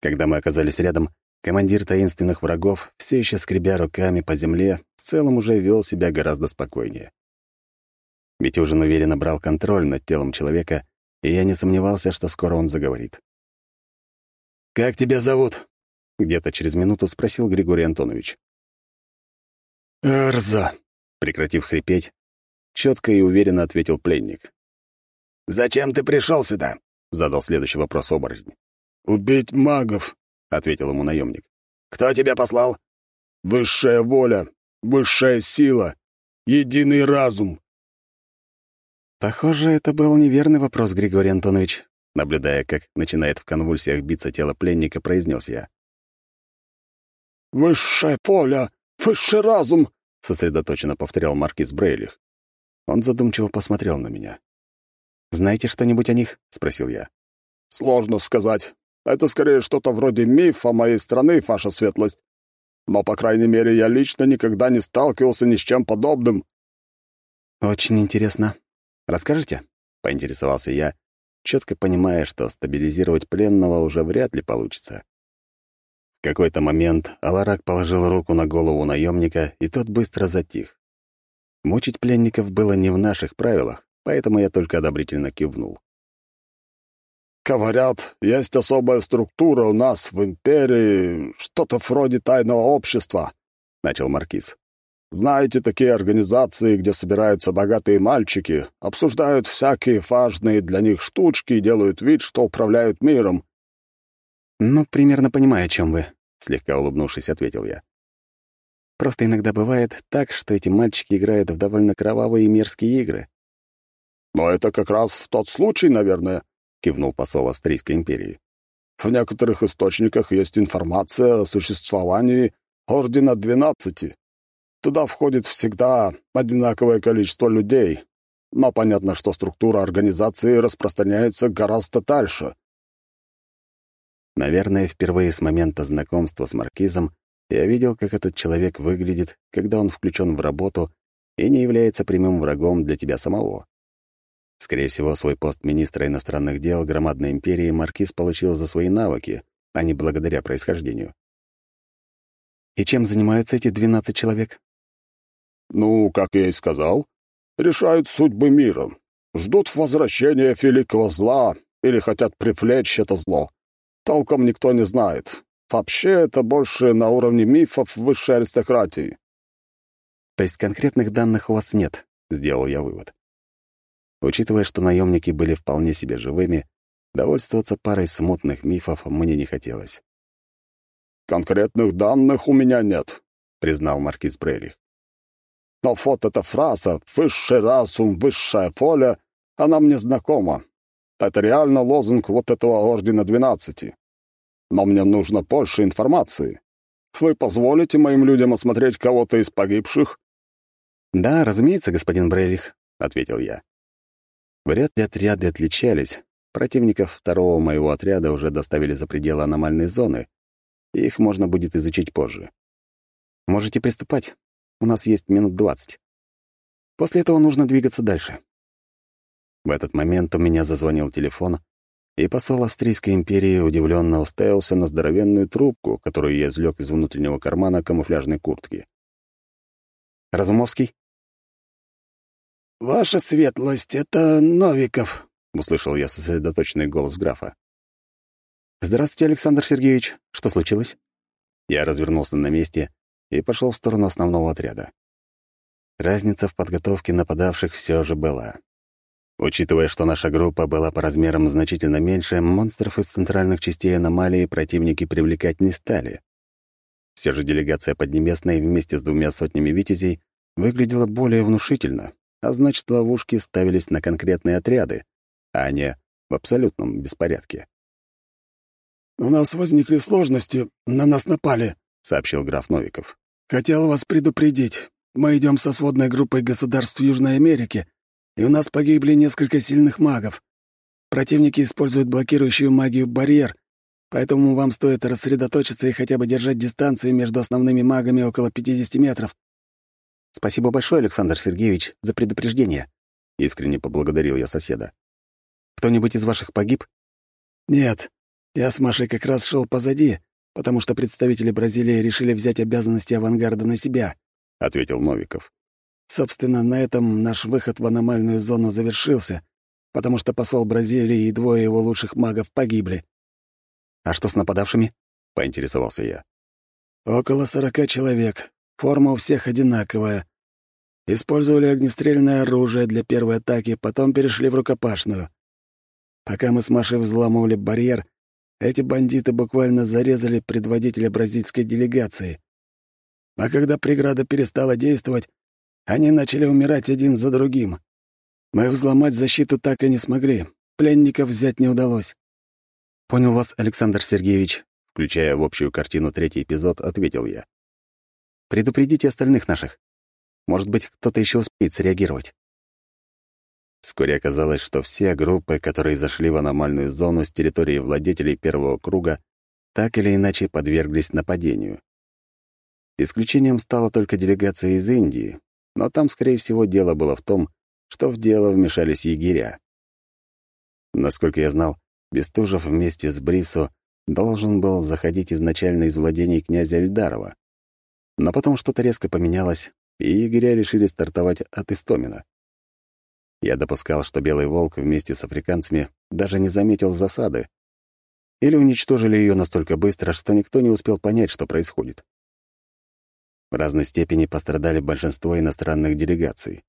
Когда мы оказались рядом, командир таинственных врагов, все еще скребя руками по земле, в целом уже вел себя гораздо спокойнее. Ведь уверенно брал контроль над телом человека, и я не сомневался, что скоро он заговорит. «Как тебя зовут?» — где-то через минуту спросил Григорий Антонович. «Эрза», — прекратив хрипеть, четко и уверенно ответил пленник. «Зачем ты пришел сюда?» — задал следующий вопрос оборотень. «Убить магов», — ответил ему наемник. «Кто тебя послал?» «Высшая воля, высшая сила, единый разум». Похоже, это был неверный вопрос, Григорий Антонович. Наблюдая, как начинает в конвульсиях биться тело пленника, произнес я. «Высшая воля, высший разум», — сосредоточенно повторял маркиз Брейлих. Он задумчиво посмотрел на меня. «Знаете что-нибудь о них?» — спросил я. «Сложно сказать. Это скорее что-то вроде мифа моей страны, ваша светлость. Но, по крайней мере, я лично никогда не сталкивался ни с чем подобным». «Очень интересно. Расскажете?» — поинтересовался я, четко понимая, что стабилизировать пленного уже вряд ли получится. В какой-то момент Аларак положил руку на голову наемника, и тот быстро затих. Мучить пленников было не в наших правилах, поэтому я только одобрительно кивнул. «Говорят, есть особая структура у нас в Империи, что-то вроде тайного общества», — начал Маркиз. «Знаете, такие организации, где собираются богатые мальчики, обсуждают всякие важные для них штучки и делают вид, что управляют миром». «Ну, примерно понимаю, о чем вы», — слегка улыбнувшись, ответил я. «Просто иногда бывает так, что эти мальчики играют в довольно кровавые и мерзкие игры». «Но это как раз тот случай, наверное», — кивнул посол Австрийской империи. «В некоторых источниках есть информация о существовании Ордена Двенадцати. Туда входит всегда одинаковое количество людей, но понятно, что структура организации распространяется гораздо дальше». Наверное, впервые с момента знакомства с Маркизом я видел, как этот человек выглядит, когда он включен в работу и не является прямым врагом для тебя самого. Скорее всего, свой пост министра иностранных дел громадной империи Маркиз получил за свои навыки, а не благодаря происхождению. И чем занимаются эти 12 человек? Ну, как я и сказал, решают судьбы мира, ждут возвращения великого зла или хотят привлечь это зло. Толком никто не знает. Вообще, это больше на уровне мифов высшей аристократии. То есть конкретных данных у вас нет, сделал я вывод. Учитывая, что наемники были вполне себе живыми, довольствоваться парой смутных мифов мне не хотелось. «Конкретных данных у меня нет», — признал маркиз Брейли. «Но вот эта фраза «высший разум, высшая воля» она мне знакома. Это реально лозунг вот этого Ордена Двенадцати. Но мне нужно больше информации. Вы позволите моим людям осмотреть кого-то из погибших?» «Да, разумеется, господин Брейлих», — ответил я. Вряд ли отряды отличались. Противников второго моего отряда уже доставили за пределы аномальной зоны, их можно будет изучить позже. Можете приступать. У нас есть минут двадцать. После этого нужно двигаться дальше. В этот момент у меня зазвонил телефон, и посол Австрийской империи удивленно уставился на здоровенную трубку, которую я извлек из внутреннего кармана камуфляжной куртки. «Разумовский?» «Ваша светлость, это Новиков», — услышал я сосредоточенный голос графа. «Здравствуйте, Александр Сергеевич. Что случилось?» Я развернулся на месте и пошел в сторону основного отряда. Разница в подготовке нападавших все же была. Учитывая, что наша группа была по размерам значительно меньше, монстров из центральных частей аномалии противники привлекать не стали. Все же делегация Поднебесной вместе с двумя сотнями витязей выглядела более внушительно, а значит, ловушки ставились на конкретные отряды, а не в абсолютном беспорядке. «У нас возникли сложности, на нас напали», — сообщил граф Новиков. «Хотел вас предупредить. Мы идем со сводной группой государств Южной Америки, и у нас погибли несколько сильных магов. Противники используют блокирующую магию барьер, поэтому вам стоит рассредоточиться и хотя бы держать дистанцию между основными магами около 50 метров. «Спасибо большое, Александр Сергеевич, за предупреждение», — искренне поблагодарил я соседа. «Кто-нибудь из ваших погиб?» «Нет, я с Машей как раз шел позади, потому что представители Бразилии решили взять обязанности авангарда на себя», — ответил Новиков. «Собственно, на этом наш выход в аномальную зону завершился, потому что посол Бразилии и двое его лучших магов погибли». «А что с нападавшими?» — поинтересовался я. «Около сорока человек, Форма у всех одинаковая. Использовали огнестрельное оружие для первой атаки, потом перешли в рукопашную», Пока мы с Машей взламывали барьер, эти бандиты буквально зарезали предводителя бразильской делегации. А когда преграда перестала действовать, они начали умирать один за другим. Мы взломать защиту так и не смогли. Пленников взять не удалось. «Понял вас, Александр Сергеевич», включая в общую картину третий эпизод, ответил я. «Предупредите остальных наших. Может быть, кто-то еще успеет среагировать». Вскоре оказалось, что все группы, которые зашли в аномальную зону с территории владетелей первого круга, так или иначе подверглись нападению. Исключением стала только делегация из Индии, но там, скорее всего, дело было в том, что в дело вмешались егеря. Насколько я знал, Бестужев вместе с Брисо должен был заходить изначально из владений князя Эльдарова. Но потом что-то резко поменялось, и егеря решили стартовать от Истомина. Я допускал, что Белый Волк вместе с африканцами даже не заметил засады. Или уничтожили ее настолько быстро, что никто не успел понять, что происходит. В разной степени пострадали большинство иностранных делегаций.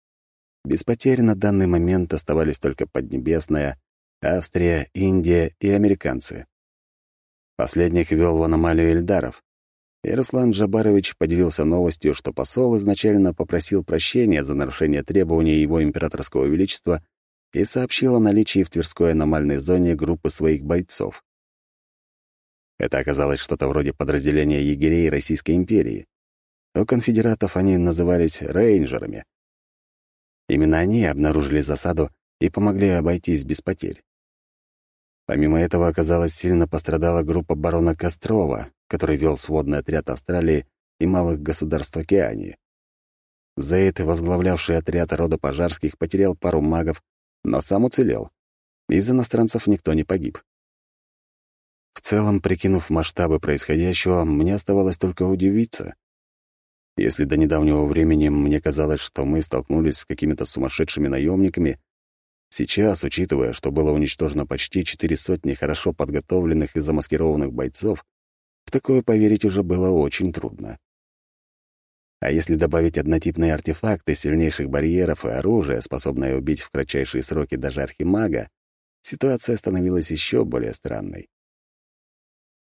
Без потерь на данный момент оставались только Поднебесная, Австрия, Индия и американцы. Последних вел в аномалию Эльдаров, и Руслан Джабарович поделился новостью, что посол изначально попросил прощения за нарушение требований его императорского величества и сообщил о наличии в Тверской аномальной зоне группы своих бойцов. Это оказалось что-то вроде подразделения егерей Российской империи. У конфедератов они назывались рейнджерами. Именно они обнаружили засаду и помогли обойтись без потерь. Помимо этого, оказалось, сильно пострадала группа барона Кострова, который вел сводный отряд Австралии и малых государств Океании. Зейд, возглавлявший отряд рода пожарских, потерял пару магов, но сам уцелел. Из иностранцев никто не погиб. В целом, прикинув масштабы происходящего, мне оставалось только удивиться. Если до недавнего времени мне казалось, что мы столкнулись с какими-то сумасшедшими наемниками, сейчас, учитывая, что было уничтожено почти четыре сотни хорошо подготовленных и замаскированных бойцов, такое поверить уже было очень трудно. А если добавить однотипные артефакты сильнейших барьеров и оружие, способное убить в кратчайшие сроки даже архимага, ситуация становилась еще более странной.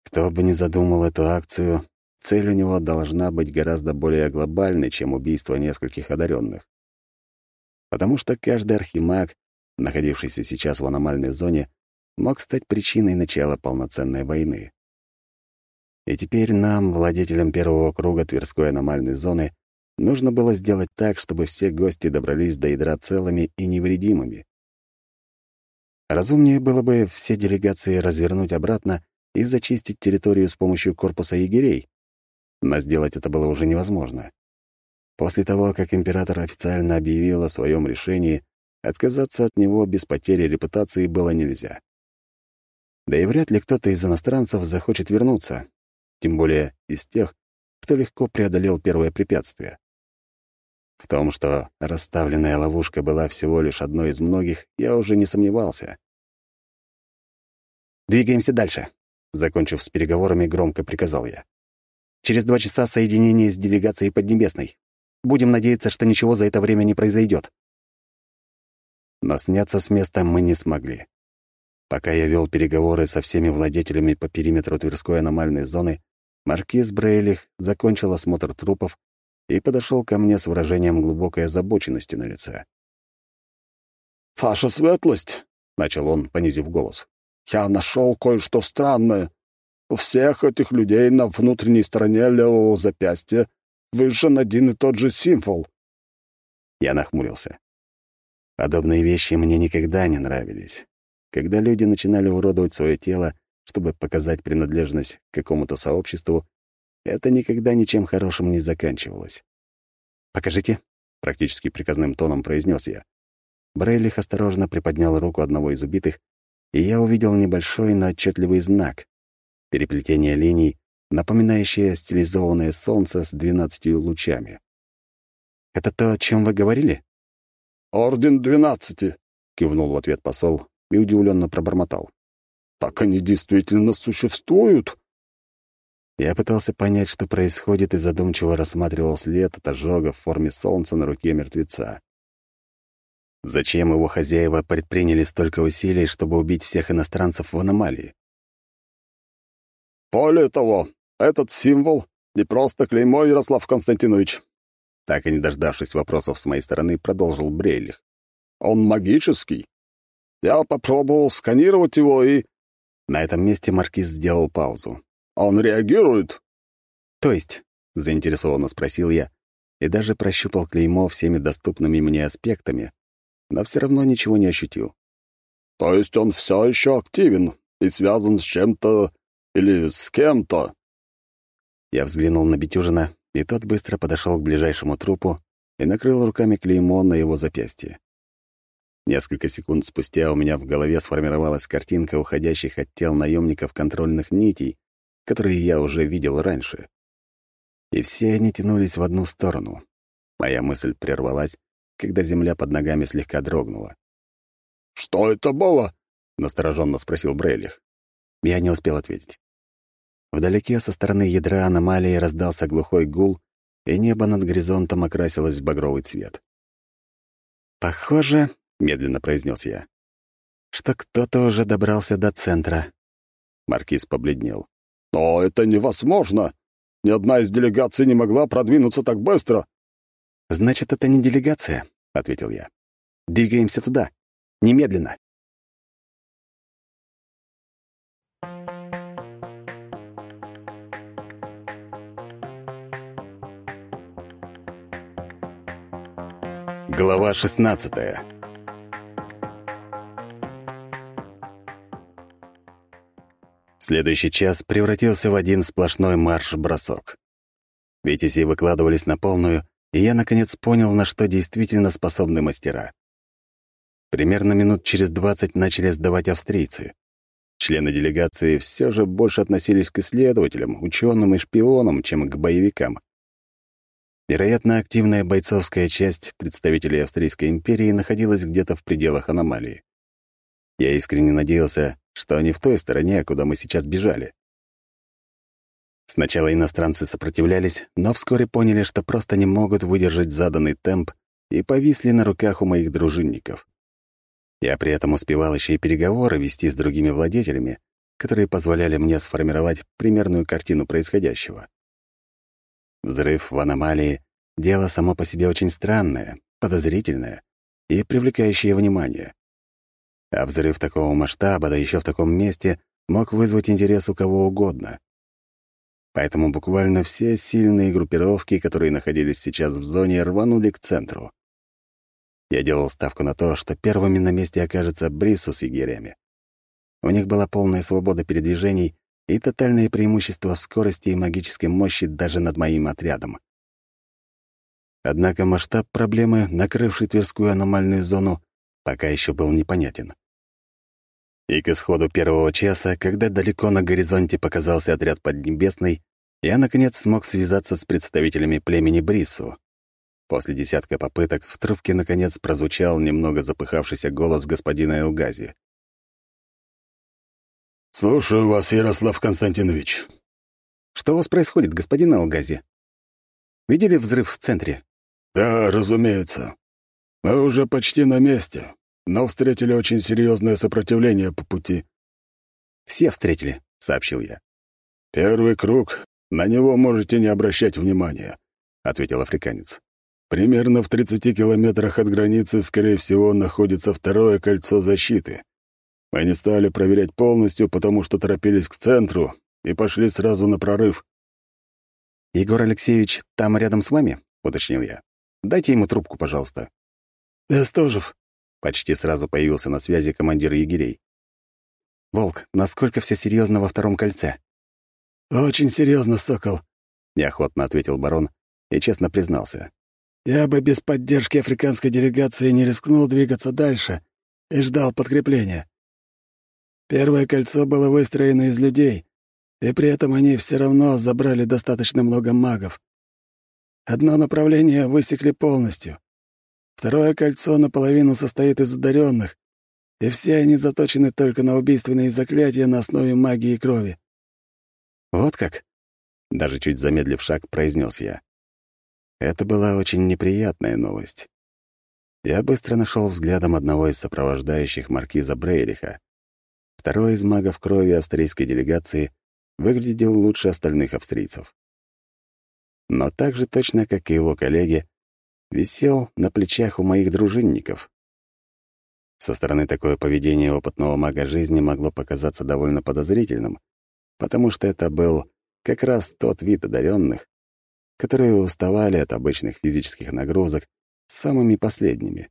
Кто бы ни задумал эту акцию, цель у него должна быть гораздо более глобальной, чем убийство нескольких одаренных. Потому что каждый архимаг, находившийся сейчас в аномальной зоне, мог стать причиной начала полноценной войны. И теперь нам, владетелям первого круга Тверской аномальной зоны, нужно было сделать так, чтобы все гости добрались до ядра целыми и невредимыми. Разумнее было бы все делегации развернуть обратно и зачистить территорию с помощью корпуса егерей. Но сделать это было уже невозможно. После того, как император официально объявил о своем решении, отказаться от него без потери репутации было нельзя. Да и вряд ли кто-то из иностранцев захочет вернуться, тем более из тех, кто легко преодолел первое препятствие. В том, что расставленная ловушка была всего лишь одной из многих, я уже не сомневался. «Двигаемся дальше», — закончив с переговорами, громко приказал я. «Через два часа соединение с делегацией Поднебесной. Будем надеяться, что ничего за это время не произойдет. Но сняться с места мы не смогли. Пока я вел переговоры со всеми владетелями по периметру Тверской аномальной зоны, Маркиз Брейлих закончил осмотр трупов и подошел ко мне с выражением глубокой озабоченности на лице. «Ваша светлость!» — начал он, понизив голос. «Я нашел кое-что странное. У всех этих людей на внутренней стороне левого запястья выжжен один и тот же символ». Я нахмурился. Подобные вещи мне никогда не нравились. Когда люди начинали уродовать свое тело, чтобы показать принадлежность к какому-то сообществу, это никогда ничем хорошим не заканчивалось. «Покажите», — практически приказным тоном произнес я. Брейлих осторожно приподнял руку одного из убитых, и я увидел небольшой, но отчетливый знак — переплетение линий, напоминающее стилизованное солнце с двенадцатью лучами. «Это то, о чем вы говорили?» «Орден двенадцати», — кивнул в ответ посол и удивленно пробормотал. Так они действительно существуют?» Я пытался понять, что происходит, и задумчиво рассматривал след от ожога в форме солнца на руке мертвеца. Зачем его хозяева предприняли столько усилий, чтобы убить всех иностранцев в аномалии? «Более того, этот символ не просто клеймо, Ярослав Константинович», так и не дождавшись вопросов с моей стороны, продолжил Брейлих. «Он магический. Я попробовал сканировать его и...» На этом месте маркиз сделал паузу. «Он реагирует?» «То есть?» — заинтересованно спросил я, и даже прощупал клеймо всеми доступными мне аспектами, но все равно ничего не ощутил. «То есть он все еще активен и связан с чем-то или с кем-то?» Я взглянул на Бетюжина, и тот быстро подошел к ближайшему трупу и накрыл руками клеймо на его запястье. Несколько секунд спустя у меня в голове сформировалась картинка уходящих от тел наемников контрольных нитей, которые я уже видел раньше. И все они тянулись в одну сторону. Моя мысль прервалась, когда земля под ногами слегка дрогнула. «Что это было?» — настороженно спросил Брейлих. Я не успел ответить. Вдалеке со стороны ядра аномалии раздался глухой гул, и небо над горизонтом окрасилось в багровый цвет. «Похоже», — медленно произнес я, — «что кто-то уже добрался до центра». Маркиз побледнел. «Но это невозможно! Ни одна из делегаций не могла продвинуться так быстро!» «Значит, это не делегация», — ответил я. «Двигаемся туда. Немедленно». Глава 16 Следующий час превратился в один сплошной марш-бросок. Витязи выкладывались на полную, и я, наконец, понял, на что действительно способны мастера. Примерно минут через двадцать начали сдавать австрийцы. Члены делегации все же больше относились к исследователям, ученым и шпионам, чем к боевикам. Вероятно, активная бойцовская часть представителей Австрийской империи находилась где-то в пределах аномалии. Я искренне надеялся, что они в той стороне, куда мы сейчас бежали. Сначала иностранцы сопротивлялись, но вскоре поняли, что просто не могут выдержать заданный темп и повисли на руках у моих дружинников. Я при этом успевал еще и переговоры вести с другими владетелями, которые позволяли мне сформировать примерную картину происходящего. Взрыв в аномалии — дело само по себе очень странное, подозрительное и привлекающее внимание. А взрыв такого масштаба, да еще в таком месте, мог вызвать интерес у кого угодно. Поэтому буквально все сильные группировки, которые находились сейчас в зоне, рванули к центру. Я делал ставку на то, что первыми на месте окажется Брису с егерями. У них была полная свобода передвижений и тотальное преимущество в скорости и магической мощи даже над моим отрядом. Однако масштаб проблемы, накрывшей Тверскую аномальную зону, пока еще был непонятен. И к исходу первого часа, когда далеко на горизонте показался отряд Поднебесной, я, наконец, смог связаться с представителями племени Брису. После десятка попыток в трубке, наконец, прозвучал немного запыхавшийся голос господина Элгази. «Слушаю вас, Ярослав Константинович». «Что у вас происходит, господин Алгази? Видели взрыв в центре?» «Да, разумеется. Мы уже почти на месте, но встретили очень серьезное сопротивление по пути». «Все встретили», — сообщил я. «Первый круг. На него можете не обращать внимания», — ответил африканец. «Примерно в 30 километрах от границы, скорее всего, находится второе кольцо защиты. Мы не стали проверять полностью, потому что торопились к центру и пошли сразу на прорыв. «Егор Алексеевич там рядом с вами?» — уточнил я. «Дайте ему трубку, пожалуйста». «Бестужев», — почти сразу появился на связи командир егерей. «Волк, насколько все серьезно во втором кольце?» «Очень серьезно, Сокол», — неохотно ответил барон и честно признался. «Я бы без поддержки африканской делегации не рискнул двигаться дальше и ждал подкрепления. Первое кольцо было выстроено из людей, и при этом они все равно забрали достаточно много магов. Одно направление высекли полностью. Второе кольцо наполовину состоит из одаренных, и все они заточены только на убийственные заклятия на основе магии и крови. «Вот как?» — даже чуть замедлив шаг, произнес я. Это была очень неприятная новость. Я быстро нашел взглядом одного из сопровождающих маркиза Брейриха. Второй из магов крови австрийской делегации выглядел лучше остальных австрийцев. Но так же точно, как и его коллеги, висел на плечах у моих дружинников. Со стороны такое поведение опытного мага жизни могло показаться довольно подозрительным, потому что это был как раз тот вид одаренных, которые уставали от обычных физических нагрузок самыми последними.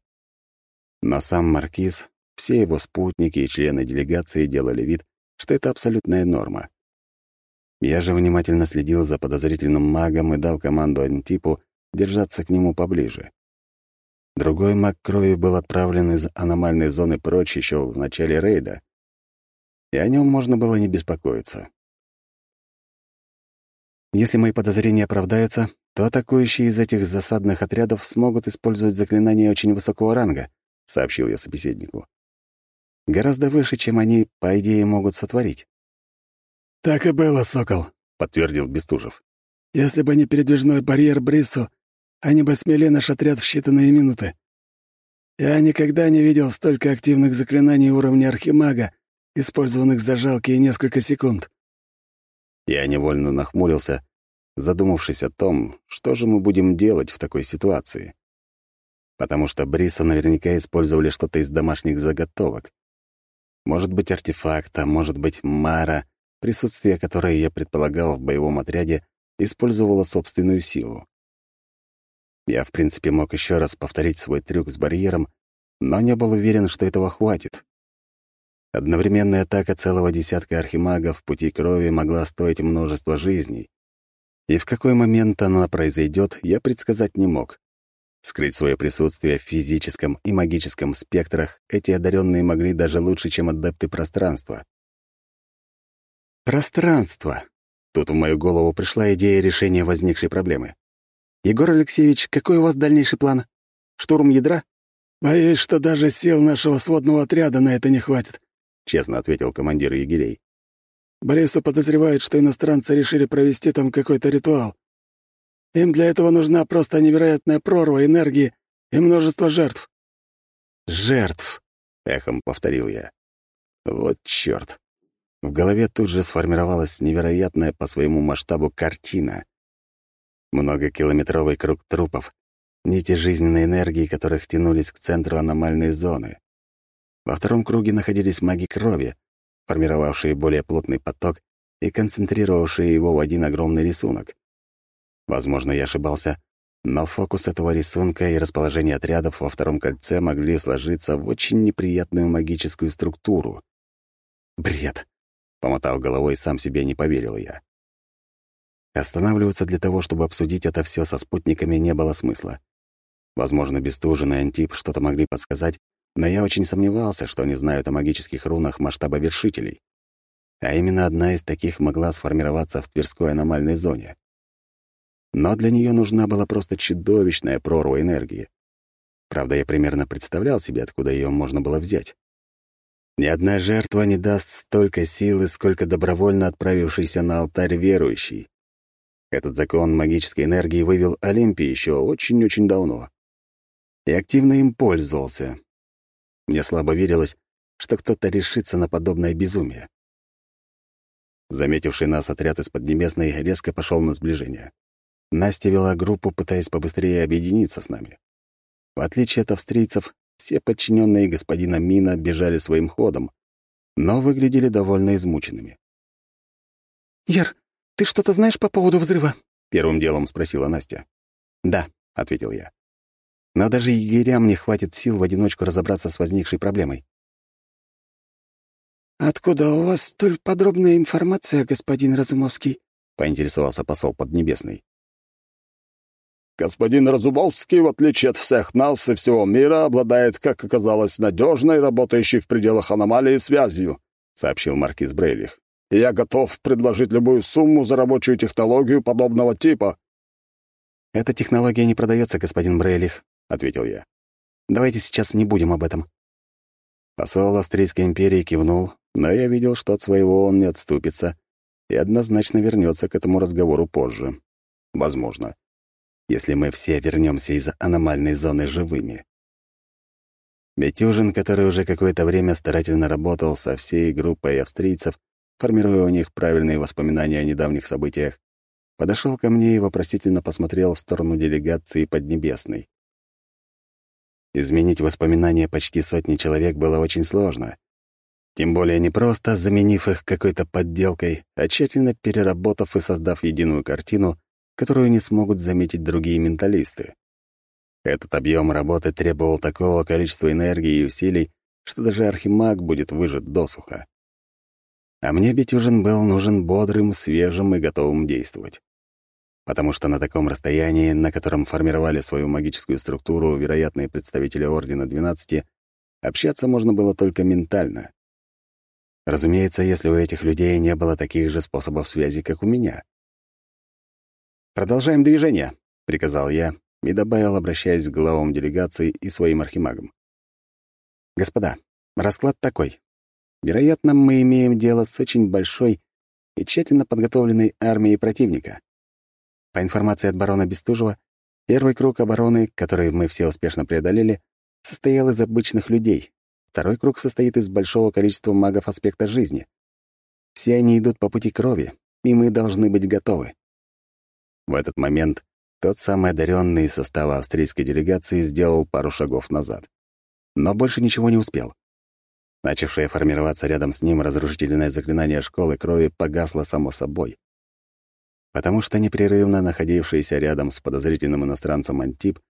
Но сам Маркиз, все его спутники и члены делегации делали вид, что это абсолютная норма. Я же внимательно следил за подозрительным магом и дал команду Антипу держаться к нему поближе. Другой маг крови был отправлен из аномальной зоны прочь еще в начале рейда, и о нем можно было не беспокоиться. Если мои подозрения оправдаются, то атакующие из этих засадных отрядов смогут использовать заклинания очень высокого ранга, — сообщил я собеседнику. Гораздо выше, чем они, по идее, могут сотворить. «Так и было, Сокол», — подтвердил Бестужев. «Если бы не передвижной барьер Брису, они бы смели наш отряд в считанные минуты. Я никогда не видел столько активных заклинаний уровня Архимага, использованных за жалкие несколько секунд». Я невольно нахмурился, задумавшись о том, что же мы будем делать в такой ситуации. Потому что Бриса наверняка использовали что-то из домашних заготовок. Может быть, артефакт, а может быть, Мара, присутствие которой я предполагал в боевом отряде, использовала собственную силу. Я, в принципе, мог еще раз повторить свой трюк с барьером, но не был уверен, что этого хватит. Одновременная атака целого десятка архимагов в пути крови могла стоить множество жизней. И в какой момент она произойдет, я предсказать не мог. Скрыть свое присутствие в физическом и магическом спектрах эти одаренные могли даже лучше, чем адепты пространства. Пространство. Тут в мою голову пришла идея решения возникшей проблемы. «Егор Алексеевич, какой у вас дальнейший план? Штурм ядра?» «Боюсь, что даже сил нашего сводного отряда на это не хватит», — честно ответил командир егерей. Борису подозревает, что иностранцы решили провести там какой-то ритуал. Им для этого нужна просто невероятная прорва энергии и множество жертв». «Жертв», — эхом повторил я. «Вот чёрт». В голове тут же сформировалась невероятная по своему масштабу картина. Многокилометровый круг трупов, нити жизненной энергии которых тянулись к центру аномальной зоны. Во втором круге находились маги крови, формировавшие более плотный поток и концентрировавшие его в один огромный рисунок. Возможно, я ошибался, но фокус этого рисунка и расположение отрядов во втором кольце могли сложиться в очень неприятную магическую структуру. Бред. Помотав головой, сам себе не поверил я. Останавливаться для того, чтобы обсудить это все со спутниками, не было смысла. Возможно, Бестужин и Антип что-то могли подсказать, но я очень сомневался, что они знают о магических рунах масштаба вершителей. А именно одна из таких могла сформироваться в Тверской аномальной зоне. Но для нее нужна была просто чудовищная прорва энергии. Правда, я примерно представлял себе, откуда ее можно было взять. Ни одна жертва не даст столько силы, сколько добровольно отправившийся на алтарь верующий. Этот закон магической энергии вывел Олимпий еще очень-очень давно. И активно им пользовался, мне слабо верилось, что кто-то решится на подобное безумие. Заметивший нас отряд из Поднебесной резко пошел на сближение. Настя вела группу, пытаясь побыстрее объединиться с нами. В отличие от австрийцев, все подчиненные господина Мина бежали своим ходом, но выглядели довольно измученными. «Яр, ты что-то знаешь по поводу взрыва?» — первым делом спросила Настя. «Да», — ответил я. Но даже егерям не хватит сил в одиночку разобраться с возникшей проблемой. «Откуда у вас столь подробная информация, господин Разумовский?» — поинтересовался посол Поднебесный. «Господин Разумовский, в отличие от всех нас и всего мира, обладает, как оказалось, надежной, работающей в пределах аномалии связью», — сообщил маркиз Брейлих. «И я готов предложить любую сумму за рабочую технологию подобного типа». «Эта технология не продается, господин Брейлих», — ответил я. «Давайте сейчас не будем об этом». Посол Австрийской империи кивнул, но я видел, что от своего он не отступится и однозначно вернется к этому разговору позже. Возможно, если мы все вернемся из аномальной зоны живыми. Бетюжин, который уже какое-то время старательно работал со всей группой австрийцев, формируя у них правильные воспоминания о недавних событиях, подошел ко мне и вопросительно посмотрел в сторону делегации Поднебесной. Изменить воспоминания почти сотни человек было очень сложно. Тем более не просто заменив их какой-то подделкой, а тщательно переработав и создав единую картину, которую не смогут заметить другие менталисты. Этот объем работы требовал такого количества энергии и усилий, что даже архимаг будет выжат досуха. А мне Бетюжин был нужен бодрым, свежим и готовым действовать. Потому что на таком расстоянии, на котором формировали свою магическую структуру вероятные представители Ордена 12, общаться можно было только ментально. Разумеется, если у этих людей не было таких же способов связи, как у меня. «Продолжаем движение», — приказал я и добавил, обращаясь к главам делегации и своим архимагам. «Господа, расклад такой. Вероятно, мы имеем дело с очень большой и тщательно подготовленной армией противника. По информации от барона Бестужева, первый круг обороны, который мы все успешно преодолели, состоял из обычных людей. Второй круг состоит из большого количества магов аспекта жизни. Все они идут по пути крови, и мы должны быть готовы. В этот момент тот самый одаренный из состава австрийской делегации сделал пару шагов назад. Но больше ничего не успел. Начавшее формироваться рядом с ним разрушительное заклинание школы крови погасло само собой. Потому что непрерывно находившийся рядом с подозрительным иностранцем Антип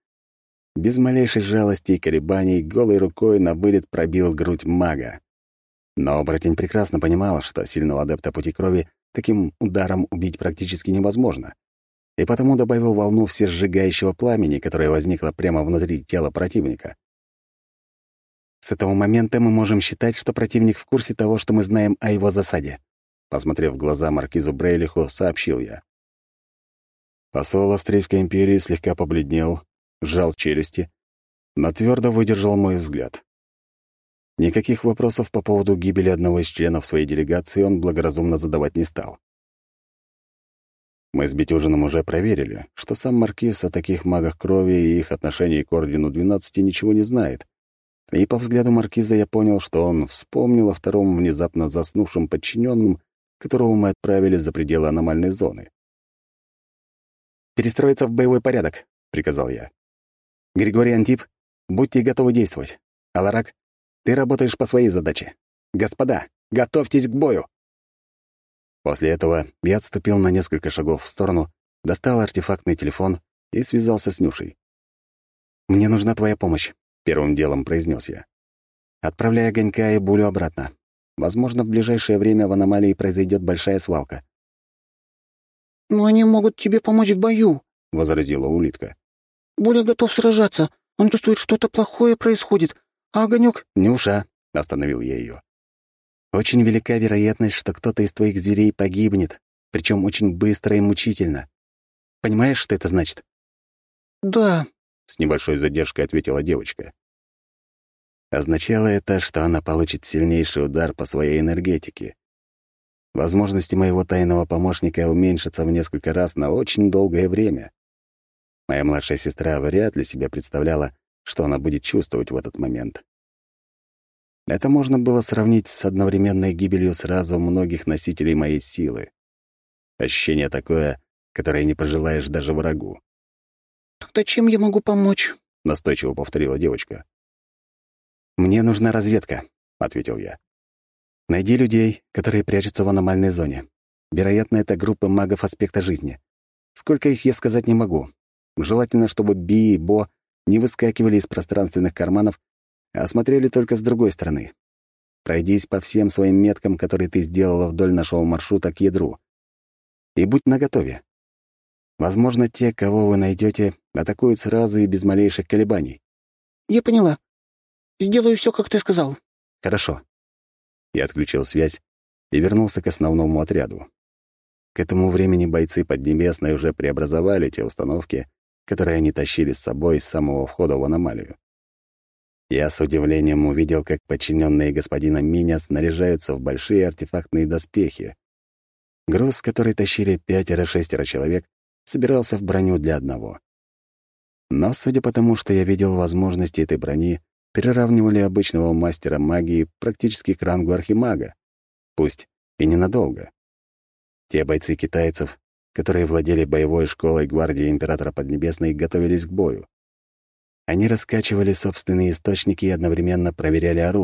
без малейшей жалости и колебаний голой рукой на вылет пробил грудь мага. Но оборотень прекрасно понимал, что сильного адепта пути крови таким ударом убить практически невозможно, и потому добавил волну всесжигающего пламени, которая возникла прямо внутри тела противника. С этого момента мы можем считать, что противник в курсе того, что мы знаем о его засаде. Посмотрев в глаза маркизу Брейлиху, сообщил я. Посол Австрийской империи слегка побледнел, сжал челюсти, но твердо выдержал мой взгляд. Никаких вопросов по поводу гибели одного из членов своей делегации он благоразумно задавать не стал. Мы с Бетюжиным уже проверили, что сам Маркиз о таких магах крови и их отношении к Ордену 12 ничего не знает, и по взгляду маркиза я понял, что он вспомнил о втором внезапно заснувшем подчиненном, которого мы отправили за пределы аномальной зоны. «Перестроиться в боевой порядок», — приказал я. «Григорий Антип, будьте готовы действовать. Аларак, ты работаешь по своей задаче. Господа, готовьтесь к бою!» После этого я отступил на несколько шагов в сторону, достал артефактный телефон и связался с Нюшей. «Мне нужна твоя помощь первым делом произнес я. «Отправляй огонька и булю обратно. Возможно, в ближайшее время в аномалии произойдет большая свалка». «Но они могут тебе помочь в бою», — возразила улитка. «Буля готов сражаться. Он чувствует, что-то плохое происходит. А огонек...» «Нюша», — остановил я ее. «Очень велика вероятность, что кто-то из твоих зверей погибнет, причем очень быстро и мучительно. Понимаешь, что это значит?» «Да», — с небольшой задержкой ответила девочка. Означало это, что она получит сильнейший удар по своей энергетике. Возможности моего тайного помощника уменьшатся в несколько раз на очень долгое время. Моя младшая сестра вряд ли себе представляла, что она будет чувствовать в этот момент. Это можно было сравнить с одновременной гибелью сразу многих носителей моей силы. Ощущение такое, которое не пожелаешь даже врагу. «Тогда чем я могу помочь?» — настойчиво повторила девочка. «Мне нужна разведка», — ответил я. «Найди людей, которые прячутся в аномальной зоне. Вероятно, это группа магов аспекта жизни. Сколько их я сказать не могу. Желательно, чтобы Би и Бо не выскакивали из пространственных карманов, а смотрели только с другой стороны. Пройдись по всем своим меткам, которые ты сделала вдоль нашего маршрута к ядру. И будь наготове. Возможно, те, кого вы найдете, атакуют сразу и без малейших колебаний. «Я поняла. Сделаю все, как ты сказал». «Хорошо». Я отключил связь и вернулся к основному отряду. К этому времени бойцы Поднебесной уже преобразовали те установки, которые они тащили с собой с самого входа в аномалию. Я с удивлением увидел, как подчиненные господина Миня снаряжаются в большие артефактные доспехи. Груз, который тащили пятеро-шестеро человек, собирался в броню для одного. Но, судя по тому, что я видел возможности этой брони, приравнивали обычного мастера магии практически к рангу архимага, пусть и ненадолго. Те бойцы китайцев, которые владели боевой школой гвардии императора Поднебесной, готовились к бою. Они раскачивали собственные источники и одновременно проверяли оружие.